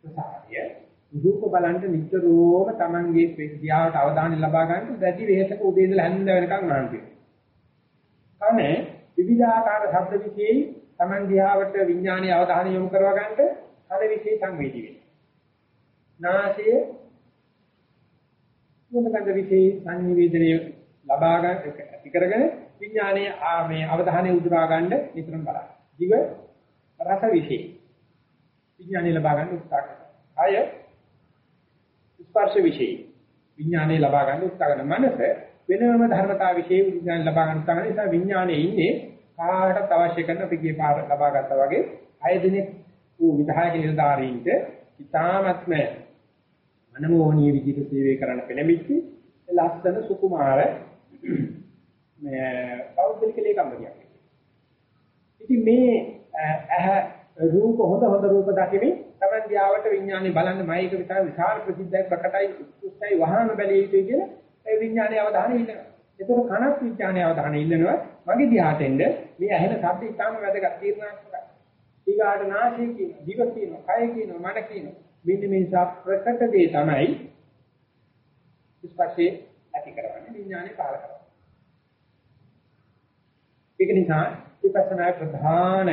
ප්‍රසාරය රූප බලන්න නිතරම Tamange ක්‍රියාවට අවධානය ලබා ගන්න දැඩි වෙහෙසක උදේ ඉඳලා හැන්ද වෙනකන් මහන්සි වෙනවා කනේ විවිධාකාර ශබ්ද විශේෂයි Taman දිහාවට විඥානීය අවධානය යොමු කරවා ගන්නට කන විශේෂ සංවේදී වෙනවා. නාසයේ මොනකන්ද විශේෂ සංනිවේදනය ලබා ගන්න ඇති කරගෙන විඥානීය මේ අවධානය උදුරා ගන්න නිතරම බලන්න. දිව රස විශේෂ විඥානීය ලබා ගන්න උත්සාහ කරනවා. ආය ස්පර්ශ විශේෂ විඥානීය ලබා ගන්න උත්සාහ කරන මනස වෙනම ධර්මතාව વિશે විඥාන ලබා ගන්න තමයි නිසා විඥානයේ ඉන්නේ කාටත් අවශ්‍ය කරන පිටියේ පාර ලබා ගත්තා වගේ අය දිනේ වූ විධායක නිලධාරීන්ට ඉතාමත්ම අනමෝනීය විදිහට සේවය කරන්න පෙළඹිච්ච ලස්සන සුකුමාර මේ පෞද්ගලික ලේකම්බරියක්. ඉතින් මේ ඇහ රූප හොඳ හොඳ රූප දකිමින් තමයි දියාවට විඥානේ බලන්න මයික විතර විශාල ප්‍රසිද්ධයි ප්‍රකටයි උත්සයි වහාම බැලිය යුතුයි කියන ඒ විඥානයේ අවධානය ඉල්ලනවා. ඒතර කනක් විඥානයේ අවධානය ඉල්ලනවා. මගේ දිහාට එන්න මේ ඇහෙන ශබ්ද ඉතාම වැදගත් තීරණාත්මකයි. ඊගාට නාසය කියන, දිව කියන, කය කියන, මන කියන මෙන්න මේ ප්‍රකට දේ තමයි ස්පර්ශේ ඇති කරන්නේ විඥානේ පහල කරන්නේ. ඒක නිසා විපස්සනා ප්‍රධාන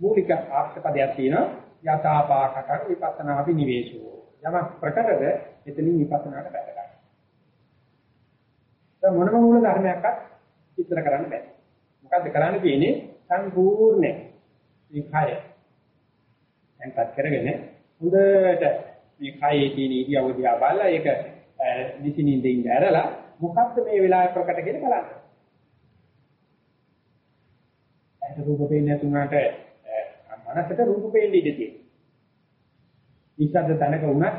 මූලික ආර්ථපදයක් තියෙනවා යථාපාකක විපස්සනා විනිවේෂෝ. යමක් ප්‍රකටද එතනින් විපස්සනාට බැහැ ගන්න. දැන් මොනම මූල ධර්මයක්වත් විස්තර කරන්න බෑ. මොකද්ද කරන්න තියෙන්නේ? සම්පූර්ණ මේ කය. දැන්පත් කරගෙන හොඳට මේ කයේ තියෙන ඉරියව්ව දිහා බලලා ඒක නිසින්ින්දින් ඇරලා මොකද්ද මේ වෙලාවේ ප්‍රකට කියලා බලන්න. ඇයි රූප පේන්නේ නැතුණාට මනසට රූප පේන්නේ ඉඳී තියෙනවා. නිසද්ද තැනක වුණත්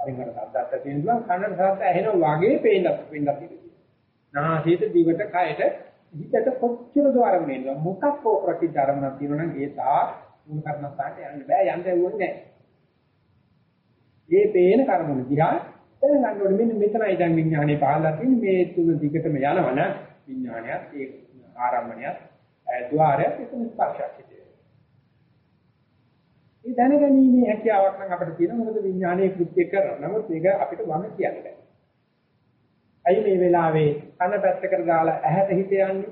වරින් වර සද්දත් තියෙනවා කනට සද්ද ඇහෙනවා වගේ පේන්නත් පේන්නත් ඉඳී. නාසයට දිවට කයට හිතට කොච්චර දවරම එනවා. මොකක් හෝ ප්‍රතිච ධර්මයක් තියෙනවා නම් ඒ තා මුල් කර්මස්ථානට යන්න බෑ. යන්න යුන්නේ නැහැ. මේ පේන කර්මන දිහා දැනගන්න ඕනේ. මෙන්න මෙතනයි දැන් විඥානේ පහළලා තියෙන්නේ. මේ තුන දිගටම යනවනම් විඥානයත් ඒ ආරම්භණයත් ద్వාරයක් එතන ස්පර්ශයක් හිතේ. මේ දැනගැනීමේ හැකියාවක් නම් අපිට තියෙන මොකද විඥානයේ කෘත්‍ය කරන. නමුත් මේක අපිට වම කියන්නේ නැහැ. අයි මේ වෙලාවේ කන පැත්තකට දාලා ඇහැට හිත යන්නේ.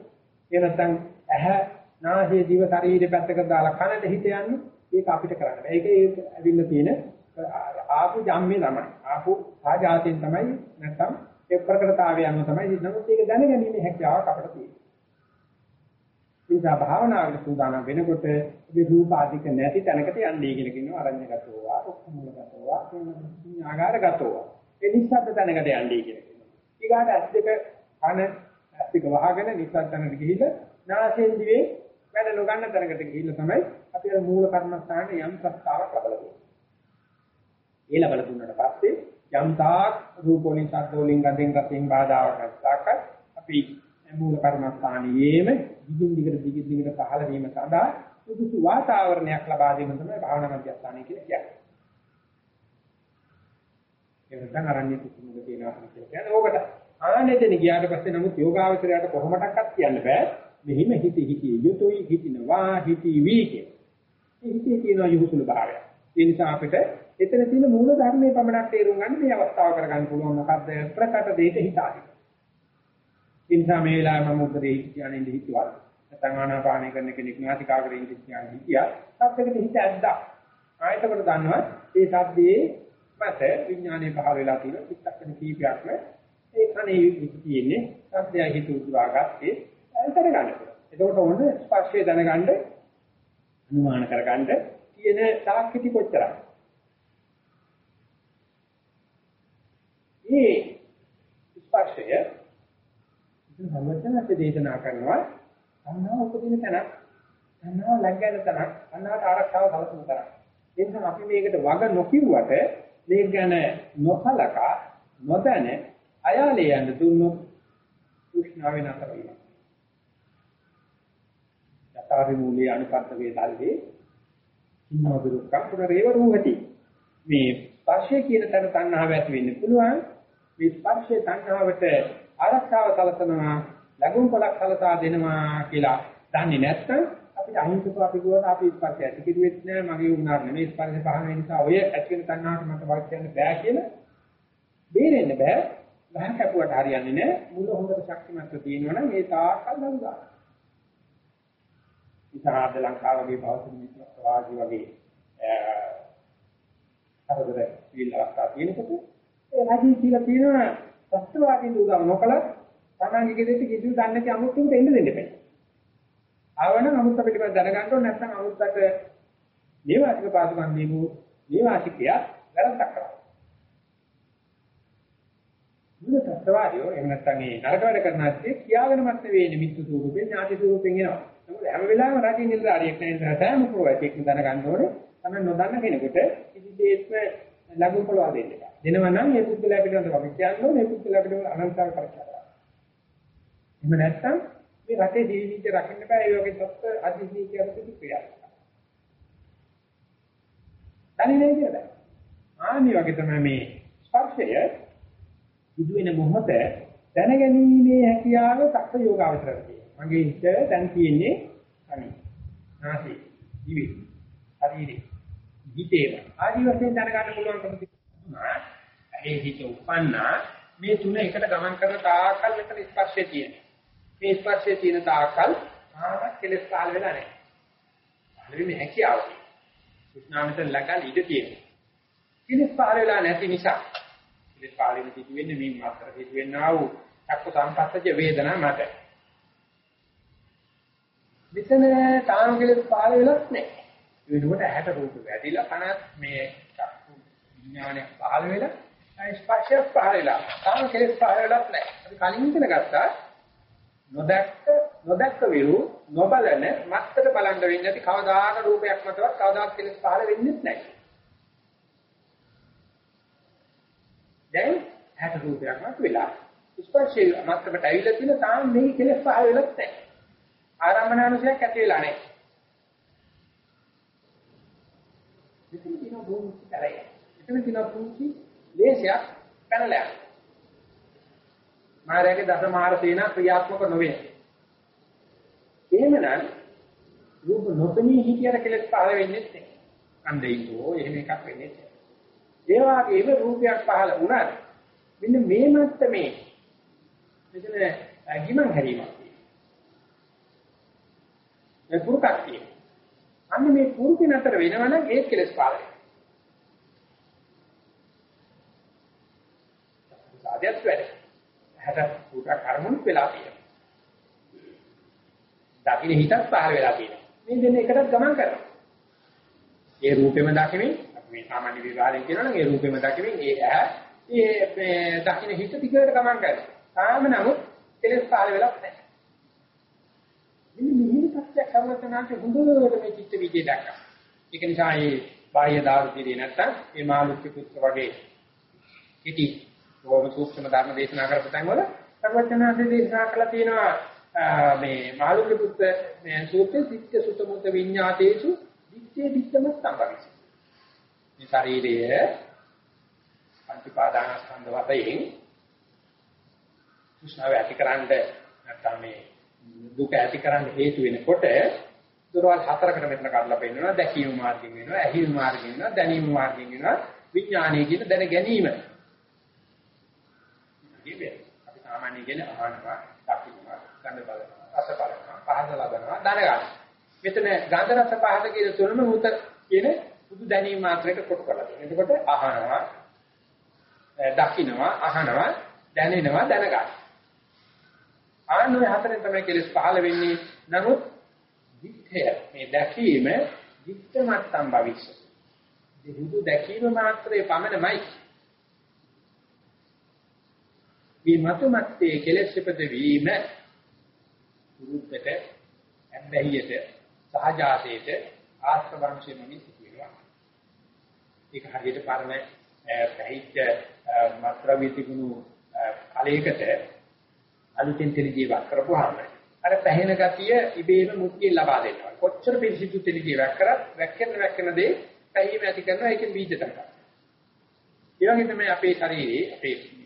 ඒ නැත්නම් ඇහැ නාසය දිව ශරීරය පැත්තකට දාලා කනට හිත යන්නේ. ඒක අපිට කරන්න බෑ. ඒක ඇවිල්ලා තියෙන ආපු ජම්මේ තමයි. ආපු සාජාතයෙන් තමයි නැත්නම් ඒ ප්‍රකටතාවය අනුව තමයි. නමුත් ඒක දැනගැනීමේ හැකියාවක් අපිට තියෙනවා. නිසා භාවනාවට සූදානම් වෙනකොට මේ රූප අධික නැති තැනකට යන්නේ කියලා කියනවා අරඤ්‍යගතෝවා, රුක්මුලගතෝවා, ඥාගාරගතෝවා. ඒ නිස්සද්ද තැනකට යන්නේ කියලා කියනවා. ඊගාට ඇස් දෙක කන ඇස් දෙක වහගෙන නිස්සද්ද තැනකට ගිහිල්ලා නාසයෙන් දිවේ වැඩ නොගන්න තැනකට ගිහිල්ලා තමයි අපි අර මූල කර්මස්ථානයේ යම් ප්‍රස්තාවක් ලබලා දෙන්නේ. ඒ ලබලා දුන්නාට පස්සේ යම් තාක් රූප වලින් ශබ්ද වලින් ගඳෙන් රසෙන් බාධාවක් නැත්නම් අපි මූල කර්මස්ථානියේම දිගින් දිගට දිගින් දිගට පහළ වීම සඳහා සුදුසු වාතාවරණයක් ලබා දීම තමයි භාවනා මධ්‍යස්ථානය කියලා කියන්නේ. ඒ නැත්නම් අරණ්‍ය කුසුමක තියෙනවා කියලා කියන්නේ ඕකට. ආනෙදෙන ගියාට පස්සේ නමුත් යෝගාවචරයට කොහොමඩක්වත් කියන්න බෑ. මෙහිම හිත හිතී යුතුයි හිතිනවා හිතීවි කියන. මේ හිතේ තියෙන යොහුසුළු භාවය. ඒ නිසා අපිට එතන තියෙන මූල ධර්මයේ පමණක් තේරුම් ගන්න මේ අවස්ථාව කරගන්න පුළුවන් මොකද්ද ප්‍රකට දෙයක හිතාගෙන. ඒ නිසා මේ වෙලාවේ මම උදේ කියන්නේ ඉඳි හිතුවා. නැත්නම් ආනාපානය කරන කෙනෙක් නාසිකාග්‍රේ ඉඳි කියන්නේ හිතියා. සත්‍යකට හිත ඇද්දා. ආයතකට දන්නවා ඒ සද්දේ මත විඥානයේ පහළ වෙලා තියෙන පිටක්කන කීපයක්ම ඒ කණේ තියෙන්නේ සද්දය හිත උද්වාගත්තේ ඇන්තර ගන්න. එතකොට ඕනේ ස්පර්ශය දැනගන්න අනුමාන කරගන්න තියෙන තාක්ෂිති කොච්චරයි. මේ ස්පර්ශය සම්මතනත් දේශනා කරනවා අන්නා උපදින තැනක් අන්නා ලැග්ගන තැනක් අන්නාට ආරක්ෂාව සැලසුම් කරා. ඒ නිසා අපි මේකට වග නොකියුවට මේක ගැන නොකලකා නොදැන අයාලේ යන්න දුන්නොත් උෂ්ණාව වෙනතර වෙනවා. යථාරි මූලයේ අනුපත්ත වේදල්ලේ ඉන්නවදුරුක්ක පුරේව රූහති. මේ ස්පර්ශය කියන තැන තණ්හාව ඇති වෙන්න පුළුවන්. මේ ස්පර්ශයේ තණ්හාවට ආරක්ෂාව සලසනවා ලැබුම් පොලක් සලසා දෙනවා කියලා දන්නේ නැත්නම් අපිට අහිංසකව අපි කියවන අපි ස්පර්ශය ඇති කිරුවෙත් නෑ මගේ උනාර නෙමෙයි ස්පර්ශය පහන වෙන නිසා ඔය ඇති වෙන තණ්හාවට මට වාක් කියන්න බෑ කියලා බේරෙන්න බෑ. ගහ කැපුවට හරියන්නේ නෑ. මුල හොඳට ශක්තිමත්ව තියෙනවනම් මේ තාක්කල් ලඟා ඉතහාද ලංකාවගේ පවතින මිත්‍ර ප්‍රවාහි වගේ හරදර විල් අවස්ථා තියෙනකොට ඒ රජී කියලා තියෙනවා සත්‍යවාදීන් උදව් නොකලත් තමන්ගේ ගෙදරට කිසිදු දන්නේ නැති අමුතුන්ට එන්න දෙන්න බෑ. ආවනම් අමුත්ත පිළිබඳ දැනගන්න ඕනේ නැත්නම් අමුත්තට නේවාසික පාසුකම් දීපු නේවාසිකයා වැරද්දක් කරා. මුල සත්‍යවාදීෝ එහෙම නැත්නම් මේ නරක වැඩ කරන ඇත්තේ කියාගෙන මත් වෙන්නේ මිත්‍ර ස්වරූපෙන් ඥාති ස්වරූපෙන් එනවා. මොකද හැම වෙලාවෙම රජින් නිලධාරියෙක් නැහැ සෑම ප්‍රෝයකෙක්ම දැනගන්න ඕනේ තමයි නොදන්න කෙනෙකුට කිසිදේත්ම ලඝු පොළව දෙන්න බෑ. දෙනවා නම් මේ පුද්ගලයා පිළිබඳව අපි කියන්නේ මේ පුද්ගලයා පිළිබඳව අනන්තව කරකවලා. එහෙම නැත්නම් මේ රටේ ජීවිතය රකින්න බෑ ඒ වගේ තත්ත්ව අධිජීවිතයක් පිටිපියා. දන්නේ නැහැ කියලා. ආනි වගේ තමයි මේ ස්පර්ශය සිදු වෙන මොහොත දැනගැනීමේ හැකියාව සක්ක යෝගාවචරය තියෙනවා. මගේ හිත දැන් තියෙන්නේ අනි. නාසි, දිවි, ශරීරේ, හිතේම. ආදි වශයෙන් දැනගන්න පුළුවන්කම තිබුණා. ඒ හිත උපන්නා මේ තුන එකට ගමන් කරන තාකල් මෙතන ස්පර්ශය තියෙනවා. මේ ස්පර්ශය තියෙන තාකල් ආනක් කෙලස් කාල වෙලා නැහැ. හරිම හැකියාව. කුෂ්ණාමිත ලගන් ඉඳ තියෙනවා. කෙලස් පහල වෙලා නැති නිසා කෙලස් පහල වෙන සිදු වෙන්නේ මේ මාත්‍ර සිදු වෙන්නා වූ චක්ක සංපස්සජ වේදනා මත. මෙතන තාම කෙලස් පහල වෙලත් නැහැ. වෙනකොට ඇහැට රූප වැදිලා කනත් මේ චක්කු විඥානය පහල වෙලා ස්පර්ශය පහල වෙලා තාම කෙලස් පහල වෙලත් නැහැ. අපි කලින් ඉගෙන ගත්තා නොදැක්ක නොදැක්ක විරු නොබලන මත්තර බලන්න වෙන්නේ නැති කවදාක රූපයක් මතවත් කවදාක කෙලස් පහල වෙන්නේ නැහැ. දැන් හැට රූපයක් මත වෙලා ස්පර්ශයේ මත්තකට ඇවිල්ලා තියෙන තාම මේ කෙලස් පහල වෙලත් නැහැ. ආරම්භනානුසයක් ඇති වෙලා නැහැ. මෙතන තියෙන භූමික තරය. මෙතන තියෙන පුංචි ලේසයක් පැනලා යනවා. මායාවේ දසමාර සේන ක්‍රියාත්මක නොවේ. එහෙමනම් රූප නොපෙනී හිතියට කෙලෙස් පහළ වෙන්නේ නැහැ. අන්දේකෝ එහෙම එකක් වෙන්නේ නැහැ. ඒ වගේම රූපයක් පහළ වුණත් මෙන්න මේ මත්තමේ මෙතන ගිමන් හැරීමක් තියෙනවා. මේ පුරුකක් තියෙනවා. අන්න මේ පුරුක නතර වෙනවනම් ඒ කෙලෙස් පහළ වෙනවා. සාධ්‍යත් වැඩේ. හැට උඩ කර්මුණු වෙලා තියෙනවා. දකින්න හිතත් පහළ වෙලා තියෙනවා. මේ දෙන්න එකටත් ගමන් කරනවා. ඒ රූපෙම දකිමින් අපි මේ සාමාන්‍ය විවාහයෙන් කියනවනම් ඒ රූපෙම දකිමින් ඒ ඇහැ ඒ මේ දකින්න හිත දිගට ගමන් කරනවා. තාම නමුත් කෙලස් පහළ වෙලා නැහැ. මෙන්න මෙහෙම තත්ත්වයක් කරවතනාට හොඳට මේ චිත්ත විදිය දැක්කා. ඒක නිසා මේ බාහ්‍ය දාර්ශනිකය නැත්තම් මේ මාළුක්‍ය පුත්‍ර වගේ කිටි බොහොම සූක්ෂම ධර්ම දේශනා කරපු තැන් වල සර්වඥාන්සේ දේශනා කළා තියෙනවා මේ මාළුක්‍ය පුත්‍ර මේ සූත්‍රයේ සිත්‍ය සුත මුත විඤ්ඤාතේසු විත්තේ විත්තම සම්භවිසි. මේ ශරීරයේ පංචපාදානස්කන්ධ වශයෙන් කුෂ්ණාව ඇතිකරන්න නැත්නම් මේ දුක ඇතිකරන්න හේතු වෙනකොට දොරවල් හතරකට මෙතන කඩලා පෙන්නනවා දැකීම මාර්ගයෙන් වෙනවා ඇහිීම මාර්ගයෙන් වෙනවා දැනීම මාර්ගයෙන් වෙනවා විඥානීය කියන දැන ගැනීම කිව්වේ. අපි සාමාන්‍යයෙන් කියන්නේ අහනවා, දකින්නවා, ගඳ බලනවා, රස බලනවා, පහස ලබනවා, දැනගන්න. මෙතන ගන්ධ රස පහස කියන තුනම උත කියන බුදු දැනීම මාත්‍රයක කොට කරලා තියෙනවා. එතකොට අහනවා, දකින්නවා, අහනවා, දැනෙනවා, දැනගන්න. ආනෝය හතරෙන් තමයි කෙලස් පහළ වෙන්නේ. නමුත් විත්‍ය මේ දැකීම විත්‍ය මත්තම් භවිෂ්‍ය. බුදු දැකීම මාත්‍රේ පමණමයි මේ මතුමත්තේ කෙලෙස් ඉපද වීම රුද්දට ඇබ්බැහියට සහජාතයට ආස්තවංශෙම සිදුවෙනවා. ඒක හරියට පරණ පැහිච්ච මත්‍රවි තිබුණු කලයකට අලුතෙන් තෙලිජීවක් කරපුවාම අර පැහෙන ගතිය ඉබේම මුක්තිය ලබා දෙනවා. කොච්චර පිළිසිදු තෙලිජීවක් කරත් වැක්කෙන වැක්කෙන දේ පැහිම ඇති කරනවා ඒකෙන් බීජ තමයි. ඒ වගේ තමයි අපේ ශරීරයේ අපේ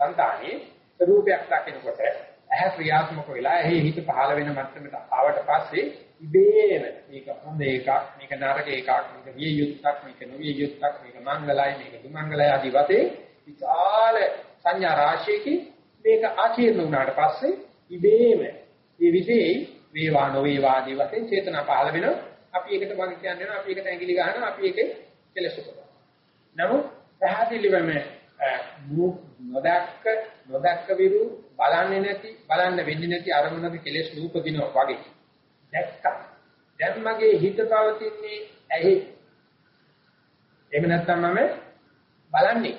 సంతානේ රූපයක් දකිනකොට ඇහැ ක්‍රියාත්මක වෙලා එහි හිත පහළ වෙන මට්ටමට ආවට පස්සේ ඉබේම මේක හොඳ එකක් මේක නරක එකක් මේක විය යුක්තක් මේක නොවිය යුක්තක් මේක මංගලයි මේක දුමංගලයි ආදී වශයෙන් විශාල සංඥා රාශියකින් මේක ආචීර්ණ වුණාට පස්සේ ඉබේම මේ විශේෂයි වේවා නොවේවා ආදී වශයෙන් චේතනා පහළ වෙනවා. අපි ඒකට වග කියන්නේ අපි ඒකට ඇඟිලි ගහනවා අපි ඒකේ කෙලෙස් උපදවනවා. නමුත් පැහැදිලිවම නොදැක්ක නොදැක්ක විරු බලන්නේ නැති බලන්න වෙන්නේ නැති අරමුණක කෙලෙස් නූපදිනවා වගේ. දැක්කා. දැන් මගේ හිත පවතින්නේ ඇහි. එහෙම නැත්නම් මම බලන්නේ.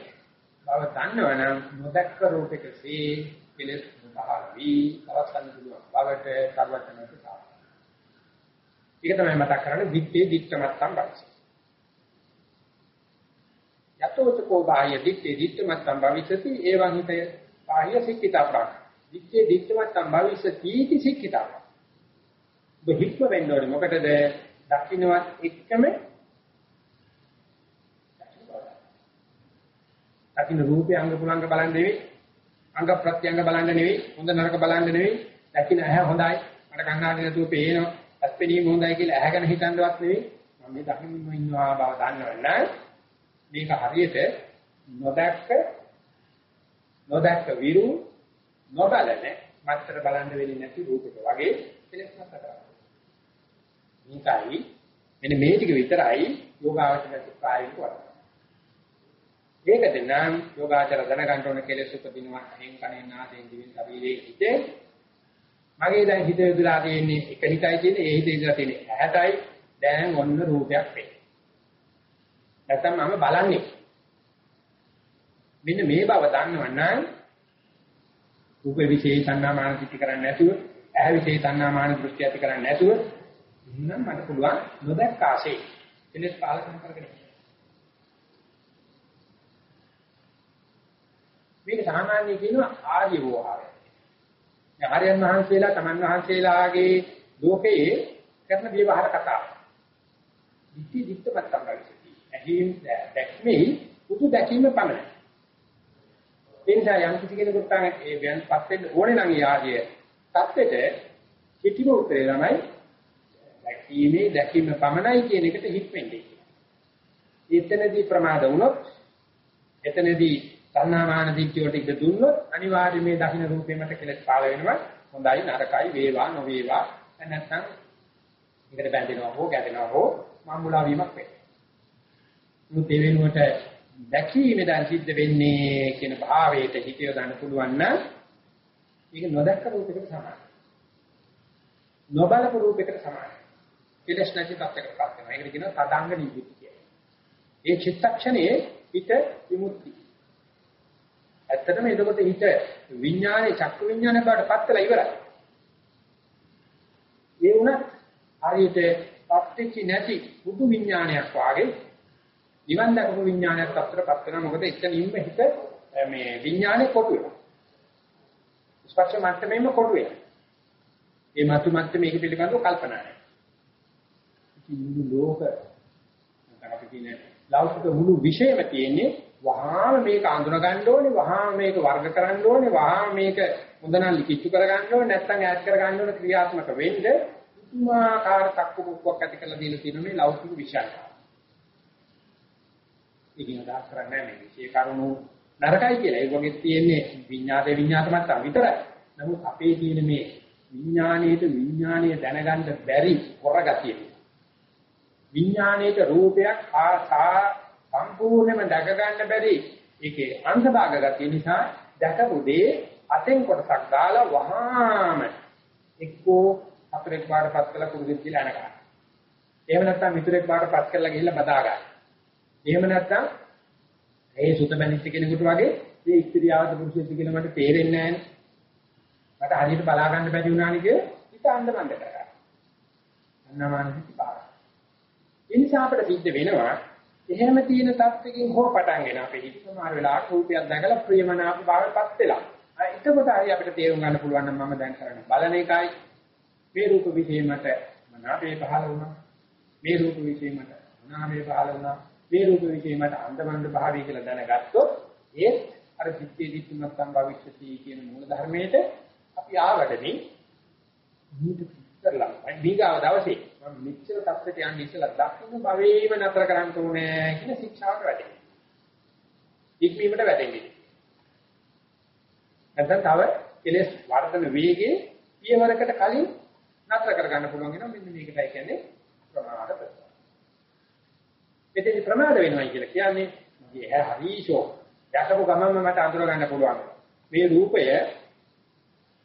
බව දන්නවනම් නොදැක්ක රූපකසේ කෙලෙස් පහළ වී අවසන් පුළුවන් බවට සර්වඥාට සාපේක්ෂයි ඒක තමයි මතක් කරන්නේ දිත්තේ දික්කමත්තම් බක්ෂ යතෝචකෝ බාහ්‍ය දිත්තේ දිත්තමත්තම් භවිෂති එවං හිතේ බාහ්‍ය සික්කිතාප්‍රාණ දිත්තේ දිත්තමත්තම් භවිෂති इति සික්කිතාප්‍රාණ ඔබ හික්ම වෙන්න ඕනේ. මොකටද? දකින්නවත් එක්කම දකින්න රූපේ අංග පුලංග බලන් නෙවෙයි අංග ප්‍රත්‍යංග බලන්න නෙවෙයි හොඳ නරක බලන්න නෙවෙයි දකින්න ඇහැ හොඳයි මට කන්නාඩි නැතුව පේනවා අස්පෙනීම හොඳයි කියලා ඇහැ ගැන හිතන්නවත් නෙවෙයි. මම මේ දකින්න ඉන්නවා බව දන්නවනම් මේක හරියට නොදැක්ක නොදැක්ක විරු නොබලන මත්තර බලන්න වෙන්නේ නැති රූපයක වගේ කෙලෙස් නැත කරා. මේකයි මෙන්න මේ ටික විතරයි යෝගාවචරයේ ප්‍රායෝගික වඩන. ඒකද නම් යෝගාචර දැනගන්න ඕන කෙලෙස් උපදිනවා එහෙන් කණෙන් නාසයෙන් දිවෙන් ශරීරයේ හිතේ මගේ දැන් හිත යොදලා තියෙන්නේ එක හිතයි තියෙන්නේ ඒ හිතේ ඉඳලා තියෙන්නේ ඇහැටයි දැන් ඔන්න රූපයක් වෙන්නේ නැත්නම් මම බලන්නේ මෙන්න මේ බව දන්නවනම් රූප විශේෂ සංනාමාන දෘෂ්ටි කරන්නේ නැතුව ඇහැ විශේෂ සංනාමාන දෘෂ්ටි ඇති කරන්නේ නැතුව එහෙනම් මට පුළුවන් නොදැක්කාසේ කෙලෙස් පාලනය කරගෙන මේක සාමාන්‍ය කියනවා ආර්ය වෝහාරය. මේ ආර්යයන් වහන්සේලා තමන් වහන්සේලාගේ ලෝකයේ කරන විවහාර කතාව. දිට්ඨි දිට්ඨපත්තම් ගවිසති. ඇහිම් දැක්මේ පුදු දැකීම පමණයි. එනිසා යම් කිසි කෙනෙකුට ඒ වෙනස්පත් වෙන්න ඕනේ නම් ඒ ආර්ය தත්වෙට කිටිම උත්තරේ ළමයි දැකීමේ දැකීම පමණයි කියන එකට හිත් වෙන්නේ. එතනදී ප්‍රමාද වුණොත් එතනදී තණ්හාමාන දිට්ඨිය වලට ඉඳ දුන්නොත් අනිවාර්යයෙන් මේ දහින රූපේ මත කෙලස් පාල වෙනවා හොඳයි නරකයි වේවා නොවේවා නැත්නම් ඒකට බැඳෙනවා හෝ ගැටෙනවා හෝ මම්මුලා වීමක් වෙනවා. මුත් ඒ වෙනුවට දැකීම දැන් සිද්ධ වෙන්නේ කියන භාවයට හිත යොදන්න පුළුවන් නම් ඒක නොදැක්ක රූපයකට සමානයි. නොබලපු රූපයකට සමානයි. කෙලස් නැති තත්යකටපත් වෙනවා. ඒකට කියනවා තදංග නිවිති කියලා. ඒ චිත්තක්ෂණයේ හිත විමුක්තිය ඇත්තටම එතකොට හිත විඥානේ චක්කු විඥානේ බවට පත් වෙලා ඉවරයි. ඒ වුණත් හරියට පත්‍ච්චි නැති බුදු විඥානයක් වාගේ නිවන් දකපු විඥානයක් අතරපත් වෙනවා මොකද එතනින්ම හිත මේ විඥානේ කොටු වෙනවා. ස්පර්ශ මට්ටමේම කොටු වෙනවා. මේ මතු මට්ටමේ මේක පිළිබඳව කල්පනා නැහැ. ඉතින් මුළු ලෝක නැත්නම් අපි කියන්නේ ලෞකික මුළු විෂයම තියෙන්නේ වහාම මේක අඳුන ගන්න ඕනේ වහාම මේක වර්ග කරන්න ඕනේ වහාම මේක හොඳනම් ලිකිච්චු කර ගන්න ඕනේ නැත්නම් ඈඩ් කර ගන්න ඕනේ ක්‍රියාත්මක වෙන්න පුදුමාකාර තක්කු මුක්කක් ඇති කරලා දීලා තියෙන මේ ලෞකික විෂයය. ඉතින් අදහස් කරන්නේ මේ විශේෂ කරුණු නරකයි කියලා. ඒ වගේ තියෙන්නේ විඤ්ඤාතේ විඤ්ඤාත මට්ටම විතරයි. නමුත් අපේ තියෙන මේ විඥාණයට විඥාණය දැනගන්න බැරි හොරගතිය. විඥාණයට රූපයක් ආසා සම්පූර්ණයෙන්ම දැක ගන්න බැරි ඒකේ අංශභාග ගතිය නිසා දැකපු දේ අතෙන් කොටසක් දාලා වහාම එක්කෝ අපරෙක් බාටපත් කළා කුරුදෙක් කියලා අනගන්න. එහෙම නැත්නම් මිතුරෙක් බාටපත් කරලා ගිහිල්ලා බදා ගන්න. එහෙම නැත්නම් ඒ සුත බැනිච්ච කෙනෙකුට වගේ මේ ස්ත්‍රියවද පුරුෂයෙක්ද කියලා මට තේරෙන්නේ නැහැ. මට හරියට බලා ගන්න බැරි වුණානේ කිය හිත අන්දමන්ද කරගන්න. අන්නමානසික පාර. ඒ නිසා අපිට සිද්ධ වෙනවා එහෙම තියෙන තත්ත්වකින් හෝ පටන් ගෙන අපේ හිත සමහර වෙලාවට රූපයක් දැකලා ප්‍රියමනාප භාවයටපත් වෙලා. එතකොට හරි අපිට තේරුම් ගන්න පුළුවන් නම් මම දැන් කරන්නේ බලන එකයි. මේ රූප විශේෂ මත මනාපේ පහළ වුණා. මේ රූප විශේෂ මත මනාපේ පහළ වුණා. මේ රූප විශේෂ මත අන්දමන්ද භාවය කියලා දැනගත්තොත් ඒ අර සිත්තේ දිට්ඨිමත් සම්භවිෂ්‍යති කියන මූල ධර්මයේට අපි ආවඩමින් කරලා දීගාව දවසේ මම මෙච්චර තත්ත්වයට යන්නේ ඉස්සලා දක්ෂින භවයේම නතර කරන්න ඕනේ කියන ශික්ෂාවට වැටෙනවා. ඉක්මීමට වැටෙන්නේ. නැත්නම් තව කෙලෙස් වර්ධන වේගයේ පියවරකට කලින් නතර කරගන්න පුළුවන් වෙනවා මෙන්න මේකටයි කියන්නේ ප්‍රමාද ප්‍රසාර. මෙතන ප්‍රමාද වෙනවා කියලා කියන්නේ මගේ ඇහැ හරිෂෝ යටපු ගමන්ම මට අඳුර ගන්න පුළුවන්. මේ රූපය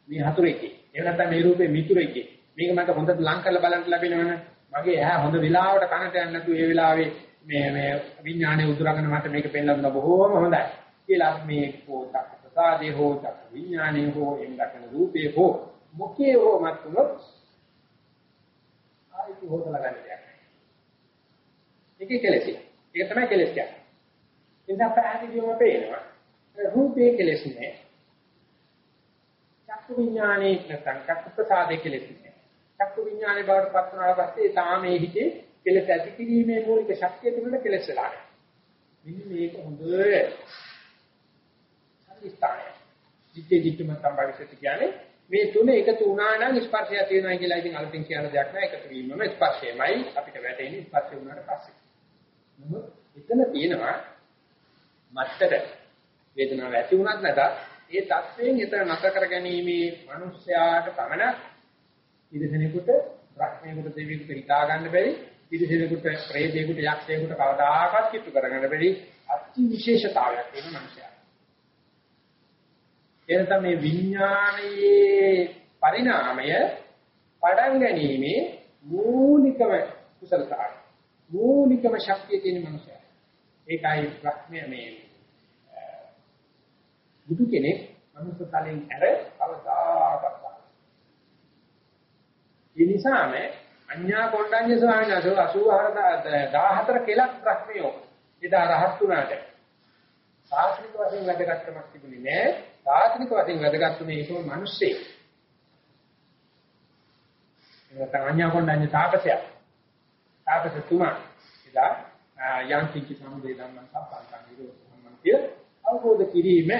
මේ හතුරෙක්ගේ. එහෙම නැත්නම් මේ රූපේ මිතුරෙක්ගේ. මේක මට හොඳට ලං කරලා බලන්න ලැබෙනවනේ. මගේ ඇහැ හොඳ වෙලාවට කනට යන්නේ නැතුව ඒ වෙලාවේ මේ මේ විඥානයේ උදුරගෙන මට මේක පෙන්ලා දුන්නා බොහෝම හොඳයි. කියලා මේ පොතක් ප්‍රසාදේ හෝ චක් විඥානයේ හෝ එම් දක්න රූපේ හෝ මුඛේ හෝ මතුනොත් ආයිත් හොදලා ගන්න දෙයක්. ඒකේ කෙලෙසි. ඒක තමයි කෙලෙස් කියන්නේ. එතන පැහැදිලිවම පේනවා. රූපේ කෙලෙස් නෑ. චක්කු විඥානේ නැත්නම් චක්කු ප්‍රසාදේ කෙලෙස් නෑ. චක්කු විඥානේ බවට පත් වුණාට පස්සේ තාමේ හිතේ කෙලෙස් ඇති කිරීමේ මූලික ශක්තිය තිබුණා කෙලෙස් වෙලා නැහැ. මෙන්න මේක හොඳ සම්ස්ථානය. දිත්තේ දිත්තම සම්භාවිත කියන්නේ මේ තුන එකතු වුණා නම් ස්පර්ශය තියෙනවා කියලා ඉතින් අලුතින් කියන දෙයක් නෑ එකතු වීමම ස්පර්ශයමයි අපිට වැටෙන්නේ ස්පර්ශය වුණාට පස්සේ. නමුත් එතන තියෙනවා මත්තර වේදනාව ඇති වුණත් නැතත් ඒ தත්වයෙන් එතන නැත කර ගැනීමේ මිනිස්යාට පමණක් ඉදිරිසෙනෙකුට බ්‍රහ්මයෙකුට දෙවියෙකුට හිතා ගන්න බැරි ඉදිරිසෙනෙකුට ප්‍රේතයෙකුට යක්ෂයෙකුට කවදාකවත් කිට්ටු කරගන්න බැරි අති විශේෂතාවයක් වෙන මිනිසයා. එනතම මේ විඥානයේ පරිණාමය පඩම් ගැනීමේ මූලිකම කුසලතාවය. මූලිකම ශක්තිය තියෙන මනුස්සයා. ඒකයි ප්‍රඥය මේ බුදු කෙනෙක් මනුස්ස තලෙන් ඇර කවදාකවත්. ඒ නිසාම අඤ්ඤා කොණ්ඩඤ්ඤ ස්වාමීන් වහන්සේ 84 කෙලක් ප්‍රඥයෝ එදා රහත් වුණාට සාස්ත්‍රික වශයෙන් වැඩගත්කමක් තිබුණේ නෑ සාසනික වශයෙන් වැදගත් උනේ ඒකම මිනිස්සේ. ඒක අඤ්ඤා කොණ්ඩඤ්ඤ තාපසය. තාපස තුමා එදා යම් කිසි සමුදේ ධම්මං සම්පන්නන් විරෝධ සම්මන් කිය අවබෝධ කිරීම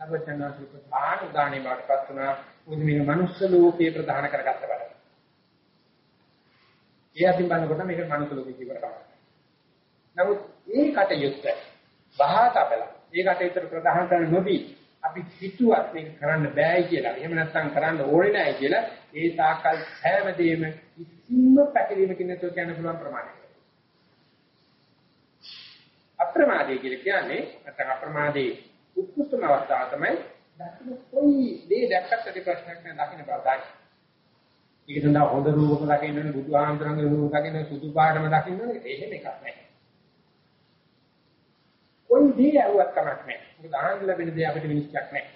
සර්වඥාන්සේ ප්‍රධාන උදාහරණයක් වඩපත් වුණා උද්මින මනුස්ස ලෝකේ ප්‍රධාන කරගත්ත බල. ඒ අතින් බලනකොට මේක මනුස්ස ලෝකේ කියවට තමයි. නමුත් ඒ කටයුත්ත බහා තබල ඒ කටයුත්ත ප්‍රධාන කරන නොබී අපි හිතුවත් මේක කරන්න බෑයි කියලා. එහෙම නැත්නම් කරන්න ඕනේ නැහැ කියලා ඒ තාකල් හැමදේම කිසිම පැකිලීමකින් නැතුව කියන්න පුළුවන් ප්‍රමාණයක්. අප්‍රමාදයේ කියලා කියන්නේ නැත්නම් අප්‍රමාදයේ උත්කෘෂ්ඨම අවස්ථාව තමයි දකින්න කොයි දේ දැක්කට ඒ ප්‍රශ්නයක් නෑ දකින්න බව දාන්න. ඒක සඳහා හොඳ රූපක දකින්න ඕනේ බුදුහාමරංගේ රූපක දකින්න සුදු පාටම දකින්න ඕනේ එහෙම එකක් නෑ. කොයි දේ ඇහුවත් කමක් නැහැ. මොකද අහන්න ලැබෙන දේ අපිට විනිශ්චයක් නැහැ.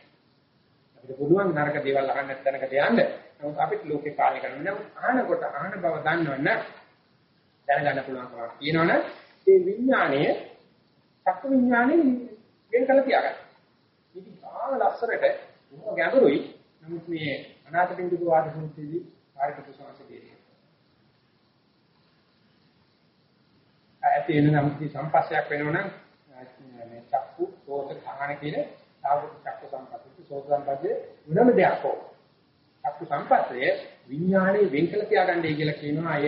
අපිට පුළුවන් නරක දේවල් අහන්න නැත්නම්කට යන්න. නමුත් අපිට ලෝකේ පාලනය කරන්න නම් අහනකොට අහන බව දන්නවනම් දැනගන්න පුළුවන් කමක් තියෙනවනේ ඒ විඥාණය චක්ක විඥාණය වෙන් කළ තියාගන්න. ඉතින් ආ ලස්සරට මොන ගැඹුරුයි. නමුත් මේ අනාථ බින්දුක වාද සූත්‍රයේදී කාර්යකතු සංසදේදී ඇති වෙන නම් සම්පස්සයක් වෙනවනම් මේ චක්කු සෝත ධාන කියන චක්කු සම්පatti සෝත සම්පatti වෙනම දෙයක් හෝ චක්කු සම්පත්තය විඥාණය වෙන් කළ තියාගන්නයි කියලා කියනවා අය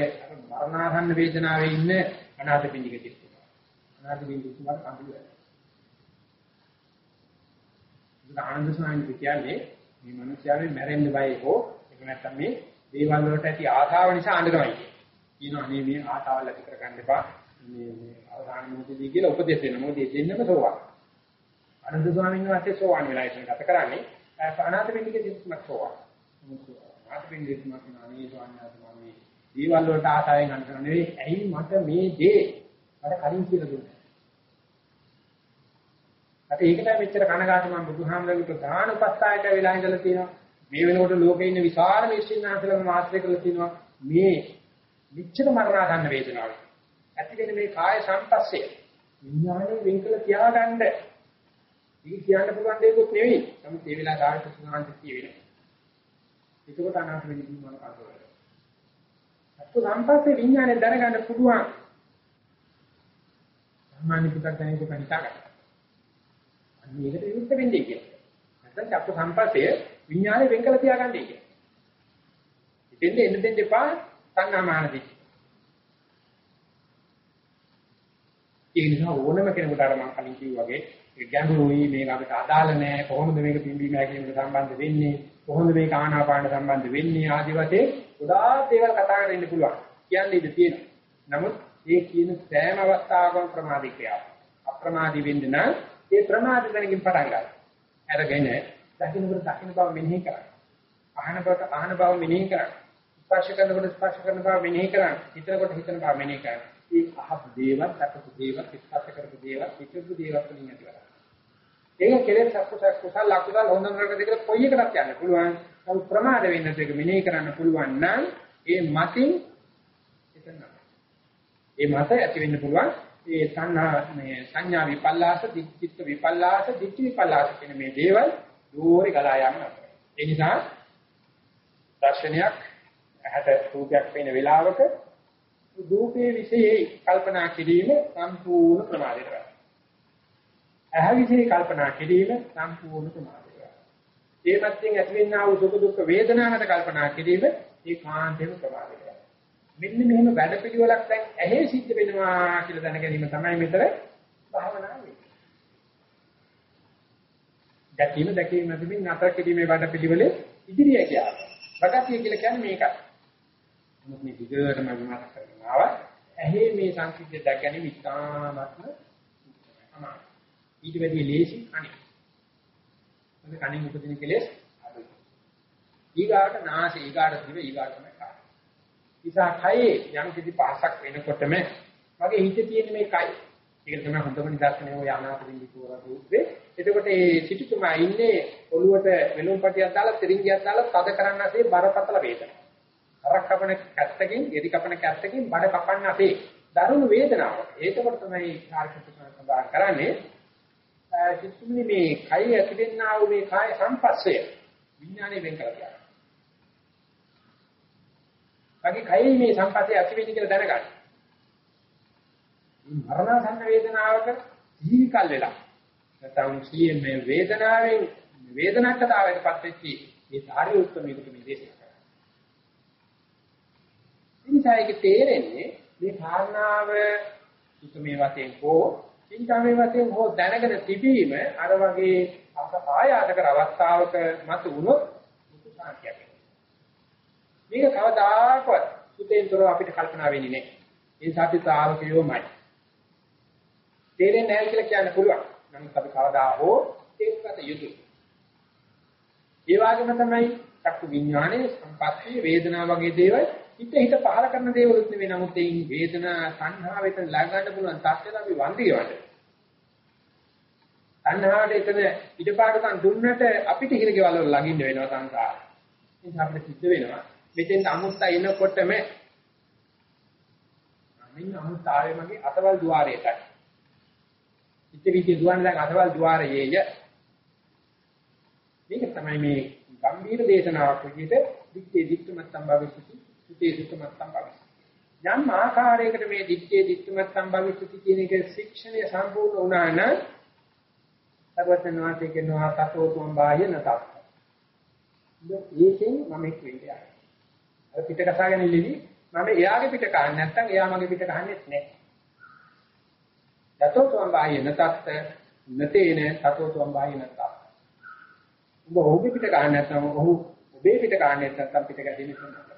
මරණාසන්න වේදනාවේ ඉන්න අනාථ පින්ඩික කිව්වා. අනාථ පින්ඩික තුමාට කඳුළු වෙනවා. ඒක ආනන්ද ස්වාමීන් කියන්නේ මේ මිනිස්යාගේ මැරෙන්න බය හෝ ඒක නැත්තම් මේ දේවල් වලට ඇති ආශාව නිසා අඬනවායි කියනවා. අනේ මේ ආශාවල් ඇති කරගන්න එපා. මේ මේ අවධානය මොකදදී කියලා උපදෙස් දෙන්න. මොකද ඒ දෙන්නම සෝවාන්. අනන්ත ස්වාමීන් වහන්සේ සෝවාන් වෙලා ඉතින් ගත කරන්නේ අනාථ වෙන්නේ දෙතුමක් සෝවාන්. අනාථ වෙන්නේ දෙතුමක් නාමී ස්වාමීන් වහන්සේ මේ දීවල් වලට ආසාවෙන් ගන්න කරන්නේ නෙවෙයි. ඇයි මට මේ දේ මට කලින් කියලා දුන්නේ. අත ඒකට මෙච්චර කනගාටු මම බුදුහාමරගේ ප්‍රධාන උපස්ථායක වෙලා ඉඳලා තියෙනවා. මේ වෙනකොට ලෝකේ ඉන්න විශාල මිනිස්සුන්වහන්සේලාම මාත්‍රේ කරලා තියෙනවා. මේ මෙච්චර මරණා ගන්න වේදනාවක්. ඇති වෙන මේ කාය සංපස්සේ විඥානේ වෙන් කළ තියාගන්න. ඒක කියන්න පුළුවන් දෙයක්වත් නෙවෙයි. නමුත් ඒ වෙලාව ධාර්මික සුණාන්ත කියවෙන්නේ. ඒකකට අනාථ වෙන්නේ මොන කාටද? අත්තු සංපස්සේ විඥානේ දැනගන්න පුළුවන්. සාමාන්‍ය පුතක් දැනෙක කණිතා ගන්න. අන්න ඒකට විරුද්ධ වෙන්නේ කියලා. නැත්නම් චක්ක සංපස්සේ විඥානේ වෙන් කළ තියාගන්නයි කියන්නේ. ඉතින් එන්න දෙන්න එපා සංනාමාන දිච්ච. ඒ නිසා ඕනම කෙනෙකුට අර මම කලින් කිව්වා වගේ ඒ ගැඹුරුයි මේක අපිට අදාළ නැහැ කොහොමද මේක පිම්බීම හැකීමට සම්බන්ධ වෙන්නේ කොහොමද මේක ආනාපාන සම්බන්ධ වෙන්නේ ආදි වශයෙන් ගොඩාක් දේවල් කතා කරන්න ඉන්න පුළුවන්. කියන්නේ ඉඳ තියෙනවා. නමුත් මේ කියන සෑම අවස්ථාවකම ප්‍රමාදී ක්‍රියාව. අප්‍රමාදී වෙන්න නම් ඒ ප්‍රමාදී දැනකින් පටන් ගන්න. අරගෙන දකින්නකොට දකින්න බව මෙනෙහි කරන්න. අහන බව අහන බව මෙනෙහි කරන්න. ස්පර්ශ කරනකොට ස්පර්ශ කරන බව මෙනෙහි කරන්න. හිතනකොට හිතන බව මෙනෙහි කරන්න. ඒ අහපු දේවල්, අකපු දේවල්, ඉස්පස්ස කරපු දේවල්, පිටුපු දේවල් වලින් ඇති කරගන්න. ඒක කෙලෙස් අකුසල කුසල අකුසල හොඳ නරක දෙක කොයි එකකට යන්න පුළුවන්. නමුත් ප්‍රමාද වෙන්න දෙක මෙනෙහි කරන්න පුළුවන් නම් ඒ මතින් එතන. ඒ මත ඇති වෙන්න පුළුවන් ඒ සංහා මේ සංඥා විපල්ලාස, චිත්ත විපල්ලාස, දිට්ඨි විපල්ලාස කියන මේ දේවල් දෝරේ ගලා යනවා. ඒ නිසා දර්ශනයක් ඇහැට රූපයක් පේන වෙලාවක රූපයේ විශේෂයි කල්පනා කිරීම සම්පූර්ණ ප්‍රමාදයට වැටෙනවා. ඇහැ විශේෂයි කල්පනා කිරීම සම්පූර්ණ ප්‍රමාදයට වැටෙනවා. ඒ පැත්තෙන් ඇතිවෙනා වූ දුක දුක් වේදනාවට කල්පනා කිරීම ඒකාන්තයෙන් ප්‍රමාදයට වැටෙනවා. මෙන්න මෙහෙම වැඩපිළිවෙලක් දැන් ඇහි සිද්ධ වෙනවා කියලා දැන ගැනීම තමයි මෙතන භාවනාව වෙන්නේ. දැකීම දැකීම මැදින් නතර කිරීමේ වැඩපිළිවෙලේ ඉදිරියට යනවා. ප්‍රගතිය කියලා කියන්නේ මේකයි. මොකද මේ විදිහටම විමර්ශන කරනවා. ඇහි මේ සංකීර්ණ දැකගෙන විස්තාමත්ම අමාරු. ඊට වැඩි ලේසි කණි. මොකද කණින් උපදින කෙලෙස් අඩුයි. ඊගාට නාසය ඊගාට දිව ඊගාට තමයි කාය. නිසා කයේ යම් කිසි පහසක් වෙනකොටම මගේ හිතේ තියෙන මේ කය. ඒක තමයි හොඳම නිදර්ශනය ඔය අනාථින්දි කෝර රූපේ. එතකොට මේ සිටුතුමා ඉන්නේ ඔළුවට වෙලුම් පටියක් දාලා තිරින්ගියක් දාලා තද කරන්න ඇසේ බරපතල වේදනාවක්. හරක් කපන කැත්තකින්, ගෙඩි කපන කැත්තකින් බඩ කපන්න ඇසේ දරුණු වේදනාවක්. ඒකකොට තමයි කාර්යකෘත සඳහන් කරන්නේ. සිටුතුමනි මේ කය ඇතිවෙනා වූ මේ කාය සංපස්සය විඥාණය වෙන් කරලා කියනවා. වගේ කයේ මේ සංපස්සේ ඇති වෙන්නේ කියලා දැනගන්න. මේ මරණසන්න වේදනාවක ජීවිකල් වෙලා නැත්නම් සියේ මේ වේදනාවෙන් වේදනාකතාවයටපත් වෙච්චි මේ ධාර්ය උත්තරමයකට මේ දේශනා කරා. ඉතින් ඒක තේරෙන්නේ මේ භාවනාව සුතමේ වශයෙන් හෝ චින්තාමේ වශයෙන් හෝ දැනගෙන තිබීම අර වගේ අසහායාත කර අවස්ථාවක මත වුණොත් මුතු සාක්‍යයක්. මේක කවදාකවත් සුතේන්තරව අපිට කල්පනා වෙන්නේ නැහැ. ඒ සත්‍ය ශ්‍රාවකයෝමයි. තේරෙන්නේ නැහැ කියලා කියන්න පුළුවන්. නමුත් අපි කවදා හෝ ඒකකට යුතුයි. ඒ වගේම තමයි චක්කු විඥානයේ සම්පස්සේ වේදනා වගේ දේවල් හිත හිත පහල කරන දේවලුත් නෙවෙයි නමුත් ඒ වේදනා සංහා වෙත ලා ගන්න පුළුවන් තත්ත්වයට අපි වන්දියවට. සංහාට එතන ඉඩපාඩුකම් දුන්නට අපිට හිර ගෙවල් වල ළඟින්න වෙනවා සංසාරය. ඒ නිසා අපිට සිද්ධ වෙනවා මෙතෙන් අමුත්ත එනකොටම අමින් අමුත්තාවේ මගේ අතවල් ద్వාරයට. ඉති විදි දුවන දැන් අතවල් ద్వාරයේය. මේක තමයි මේ ගම්බීර දේශනාවක් විදිහට දිත්තේ දික්කමත් සම්භාවිතී සුතේ දික්කමත් සම්භවිස්සති. යම් ආකාරයකට මේ දික්කේ දික්කමත් සම්භවිස්සති කියන එක ශික්ෂණය සම්පූර්ණ වුණා නම් සර්වඥාන්සේ කියනවා තතෝ තුම් බාහිර නතත්. ඒකෙන් මම එක් වෙන්නේ. අර පිට කසාගෙන ඉල්ලෙවි මම එයාගේ පිට කහන්නේ නැත්නම් එයා මගේ පිට කහන්නේත් නැහැ. යතෝ තුම් බාහිය නතත් නතේන තතෝ තුම් බාහිය නතත්. ඔබ ඔහුගේ පිට කහන්නේ නැත්නම් ඔහු ඔබේ පිට කහන්නේ නැත්නම් පිට ගැදෙන්නේ නැහැ.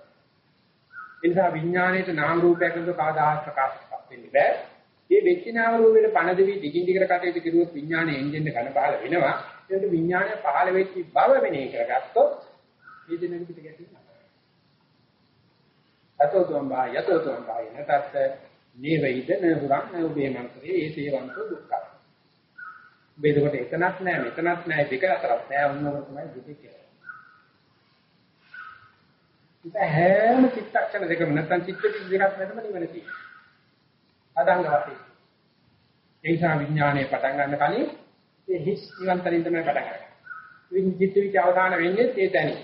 ඒ නිසා විඥාණයට නාම රූපයක් නේද කවදාහක් ප්‍රකාශ වෙන්නේ බෑ. මේ වෙච්ච නාම රූපෙට පණ දෙවි දිගින් දිගට කටයුතු කරුවොත් විඥාණය එන්ජින් එක කන පහල වෙනවා. ඒකට විඥාණය පහල වෙච්ච බව වෙනේ කරගත්තොත් මේ දෙනෙක පිට ගැටෙන්නේ අතෝතම් බා යතෝතම් බා නතත් නේවයිද නහුරං නෝබේ මන්ත්‍රේ ඒ සේවන්ත දුක්ඛ. බෙදකොට එතනක් නෑ මෙතනක් නෑ දෙක අතරක් නෑ ඔන්නෝම තමයි දුක කියන්නේ. ඉත හැම චිත්තක්ෂණ දෙකම නැත්නම් චිත්ත දෙකක් නැතම නිවන තියෙනවා. අදංග වශයෙන්. ඒ නිසා විඥානයේ පටන් ගන්න කලින් ඒ හිස් නිවන්තරින් තමයි පටන් ගන්නේ. විඥිත විච අවධාන වෙන්නේ ඒ තැනින්.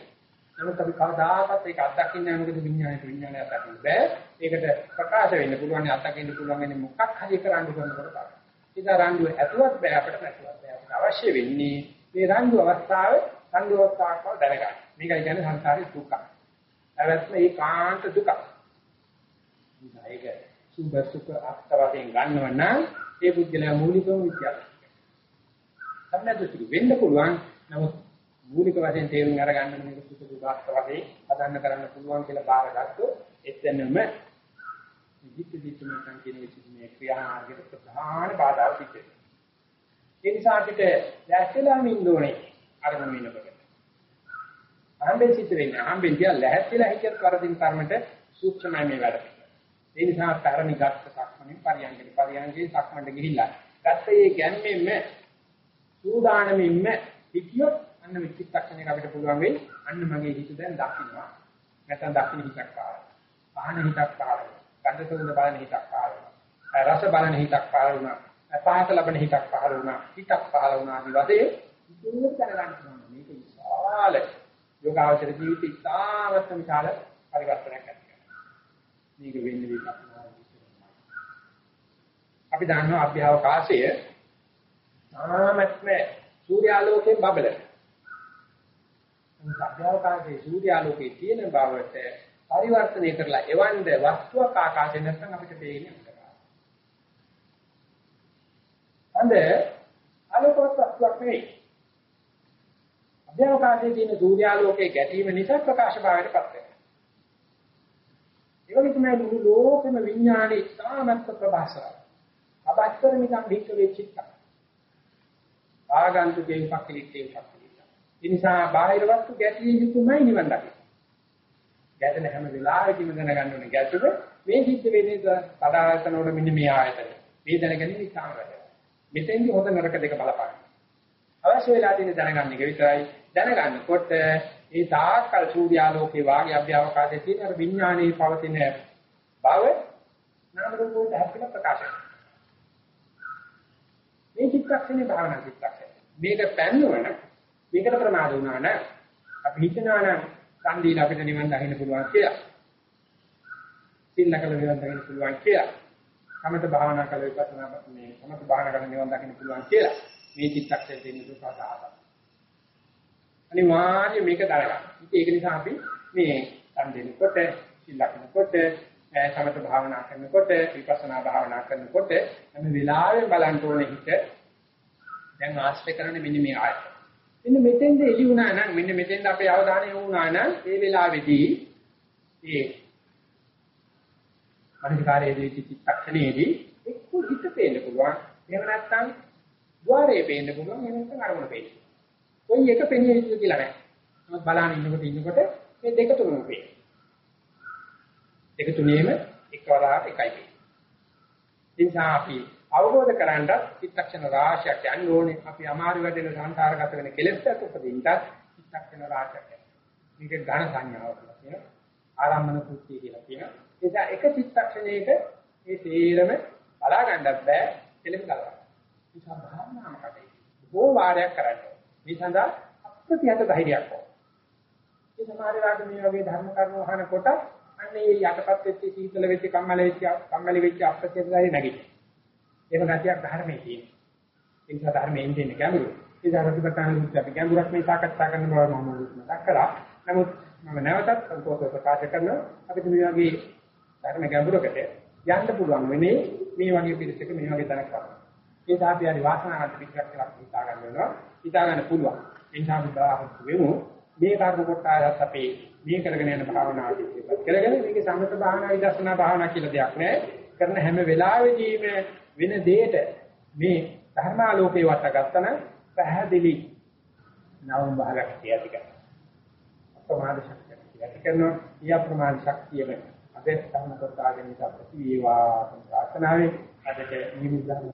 නමුත් අපි කවදාකවත් ඒක අත්දකින්නේ නැහැ මොකද විඥානයට විඥානය අත්දකින්න බෑ. ඒකට ප්‍රකාශ වෙන්න පුළුවන් අත්දකින්න පුළුවන් වෙන්නේ මොකක් හරි කරන්න කරනකොට තමයි. ඒක රණ්ඩුව ඇතුවත් බෑ අපිට නැතුවත් බෑ. අපිට අවශ්‍ය වෙන්නේ මේ රණ්ඩු අවස්ථාවේ රණ්ඩු අවස්ථාවක් බව දැනගන්න. මේකයි කියන්නේ සංසාරේ දුක. අවත්ම ඒකාන්ත දුක. ඒක සුභ සුඛ අත්තරයෙන් ගන්නව නම් ඒ පුද්ගලයා මූලිකව විද්‍යාව. සම්මත වෙන්න පුළුවන්. නමුත් මූලික වශයෙන් තේරුම් අරගන්න මේක සුඛ දුක්ඛ වශයෙන් හදන්න කරන්න පුළුවන් කියලා බාරගත්තොත් එතනම විදිත් දිට්ඨියන් කියන විදිහේ ක්‍රියාමාර්ගයට ප්‍රධාන බාධා සිද්ධ වෙනවා. ඒ නිසා අපිට දැස්සලාම ඉන්න ඕනේ අරමුණ වෙනකොට. ආම්බෙන් සිද්ධ වෙන්නේ ආම්බෙන් තියා ලැහැත්තිලා හිතත් වරදින් කර්මයට සූක්ෂමයි මේ වැඩ. ඒ නිසා පැරණි ගත්ත සක්මණේ පරියංගේ පරියංගේ සක්මණට ගිහිල්ලා ගත්ත ඒ ගැම්මෙන්න සූදානමින්ම හිතියොත් අන්න මේ චිත්තක්ෂණයක අපිට පුළුවන් වෙයි අන්න මගේ හිත දැන් දකින්නවා නැත්නම් දකින්න හිතක් ආවා පහන හිතක් ආවා ගන්ධ සුවඳ බලන හිතක් ආවා රස බලන හිතක් පහළ වුණා. පහත ලබන හිතක් පහළ වුණා. හිතක් පහළ වුණා ආදි වශයෙන් ඉතින් දැනගන්න ඕනේ. මේක විශාල යෝගාවචර ජීවිතය ඉතාමත් විශාල පරිවර්තනයක් ඇති කරනවා. මේක වෙන්නේ විපස්සනා අපි දන්නවා අභ්‍යවකාශය තාමත්ම සූර්යාලෝකයෙන් බබලන. අභ්‍යවකාශයේ සූර්යාලෝකයේ තියෙන බවට පරිවර්තනය කරලා එවන්ද වස්තුවක් ආකාශයෙන් නැත්නම් අපිට පේන්නේ නැහැ. අන්ද ආලෝකවත් වස්තුවක් නෙවෙයි. අභ්‍යවකාශයේ තියෙන සූර්යාලෝකයේ ගැටීම නිසා ප්‍රකාශ භාවයට පත් වෙනවා. ඒ වගේ තමයි මුළු ලෝකෙම විඥානයේ ඉතාමත් ප්‍රභාසරයි. අබත්තර නිකන් භික්ක වෙච්චිත්ත. ආගන්තුකේ උපක්ඛලිතේ උපක්ඛලිත. ඒ නිසා බාහිර වස්තු ගැටියෙන් යුතුමයි නිවන් දකින්න. ගැටෙන හැම වෙලාවෙකම දැනගන්න ඕනේ ගැටුද මේ සිද්ධ වෙන්නේ තදායතන වල මෙන්න මේ ආයතන. මේ දැනගැනීම ඉතාම වැදගත්. මෙතෙන්දි හොඳ නරක දෙක බලපාන. අවශ්‍ය වෙලා තියෙන දැනගන්න එක විතරයි දැනගන්නකොට ඒ තාක්කල් සූර්යාලෝකේ වාගේ අභ්‍යවකාශයේ තියෙන අර විඥානයේ පවතින බව නාම රූප වලට හැප්පෙන ප්‍රකාශය. මේ චිත්තක්ෂණේ භාවනා චිත්තක්ෂණය. මේක පැන්නවන මේකට ප්‍රමාද වුණා නම් අපි හිතනවා නම් සම්දීන අපිට නිවන් දකින්න පුළුවන් කියලා. සිල්ලකල නිවන් දකින්න පුළුවන් කියලා. සමත භාවනා කළ විපස්සනා මේ සමත භාවනා කරන නිවන් දකින්න පුළුවන් කියලා. මේ චිත්තක්ෂණය දෙන්න දුකසහත. අනිවාර්යයෙන් මේක දරගන්න. ඒක නිසා අපි මේ සම් දෙනකොට සිල්ලකනකොට සමත භාවනා කරනකොට විපස්සනා භාවනා කරනකොට හැම වෙලාවෙම බලන්න ඕනේ හිත දැන් ආශ්‍රය කරන්නේ මෙන්න මේ ආයත. මෙන්න මෙතෙන්ද එළි වුණා නම් මෙන්න මෙතෙන්ද අපේ අවධානය යොමු වුණා නම් ඒ වෙලාවේදී ඒ අනිකාරයේදී චිත්තක්ෂණයේදී එක්ක හිත පේන්න පුළුවන්. එහෙම නැත්නම් ద్వාරයේ පේන්න පුළුවන්. එහෙම නැත්නම් අරමුණ පේන්න. කොයි එක පෙනිය යුතුද කියලා නැහැ. නමුත් බලන්න ඉන්නකොට ඉන්නකොට මේ දෙක තුනම පේනවා. දෙක තුනේම එක්වරාට එකයි. නිසා අපි අවබෝධ කරගන්නත් චිත්තක්ෂණ රාශියක් යන්න ඕනේ. අපි අමාරු වැඩෙන සංකාරගත වෙන කෙලෙස්ට උපදින්නත් චිත්තක්ෂණ රාශියක්. මේක ඝන සංඥාව කියලා කියනවා. ආරම්භන කුච්චිය කියලා කියනවා. නිසා එක චිත්තක්ෂණයක මේ තේරම බලා ගන්නත් බෑ කෙලෙස් ගලවන්න. නිසා භාවනාවකට බොහෝ වාරයක් කරන්න. මේ සඳහා අප්‍රතිහත ධෛර්යයක් ඕන. ඒ සමහර වෙලාවට මේ වගේ ධර්ම කරුණු අහනකොට අන්නේ යටපත් වෙච්ච සීතල වෙච්ච කම්මැලි වෙච්ච කම්මැලි වෙච්ච අප්‍රතිහතයි නැගිටින. ඒක ගැටියක් ධර්මයේ තියෙන. ඒ නිසා ධර්මයෙන් දෙන්නේ ගැඹුරු. ඒ ධර්මපතන සූත්‍රය අපි ගැඹුරක් මේ සාකච්ඡා කරන බව මම මතක් කරා. නමුත් මම නැවතත් සංකෝප ප්‍රකාශ කරනවා අපිට මේ වගේ ධර්ම ගැඹුරකට යන්න පුළුවන් වෙන්නේ මේ වගේ පිළිසක මේ වගේ තැනක් ගන්න. ඒ සාපි හරි වාසනාවක් පිටක් කියලා හිතා ගන්න වෙනවා. හිතා ගන්න පුළුවන්. ඒ නිසා අපි බලාපොරොත්තු වෙමු. මේ කර්ම කොටසත් අපේ මේ කරගෙන යන භාවනාවට ඉස්සෙල්ලා කරගෙන මේකේ සමත භාවනා විදර්ශනා භාවනා කියලා දෙයක් නැහැ. කරන හැම වෙලාවෙදීම වෙන දෙයට මේ ධර්මාලෝකේ වටගත්තන පැහැදිලි නවම් භාගයක් තියති කරනවා. අප්‍රමාද ශක්තිය තියති කරනවා. ඊය අප්‍රමාද ශක්තිය වෙන. අද ධර්ම කොටාගෙන ඉත ප්‍රතිවේවා ප්‍රාර්ථනාවේ අදට නිවිදන්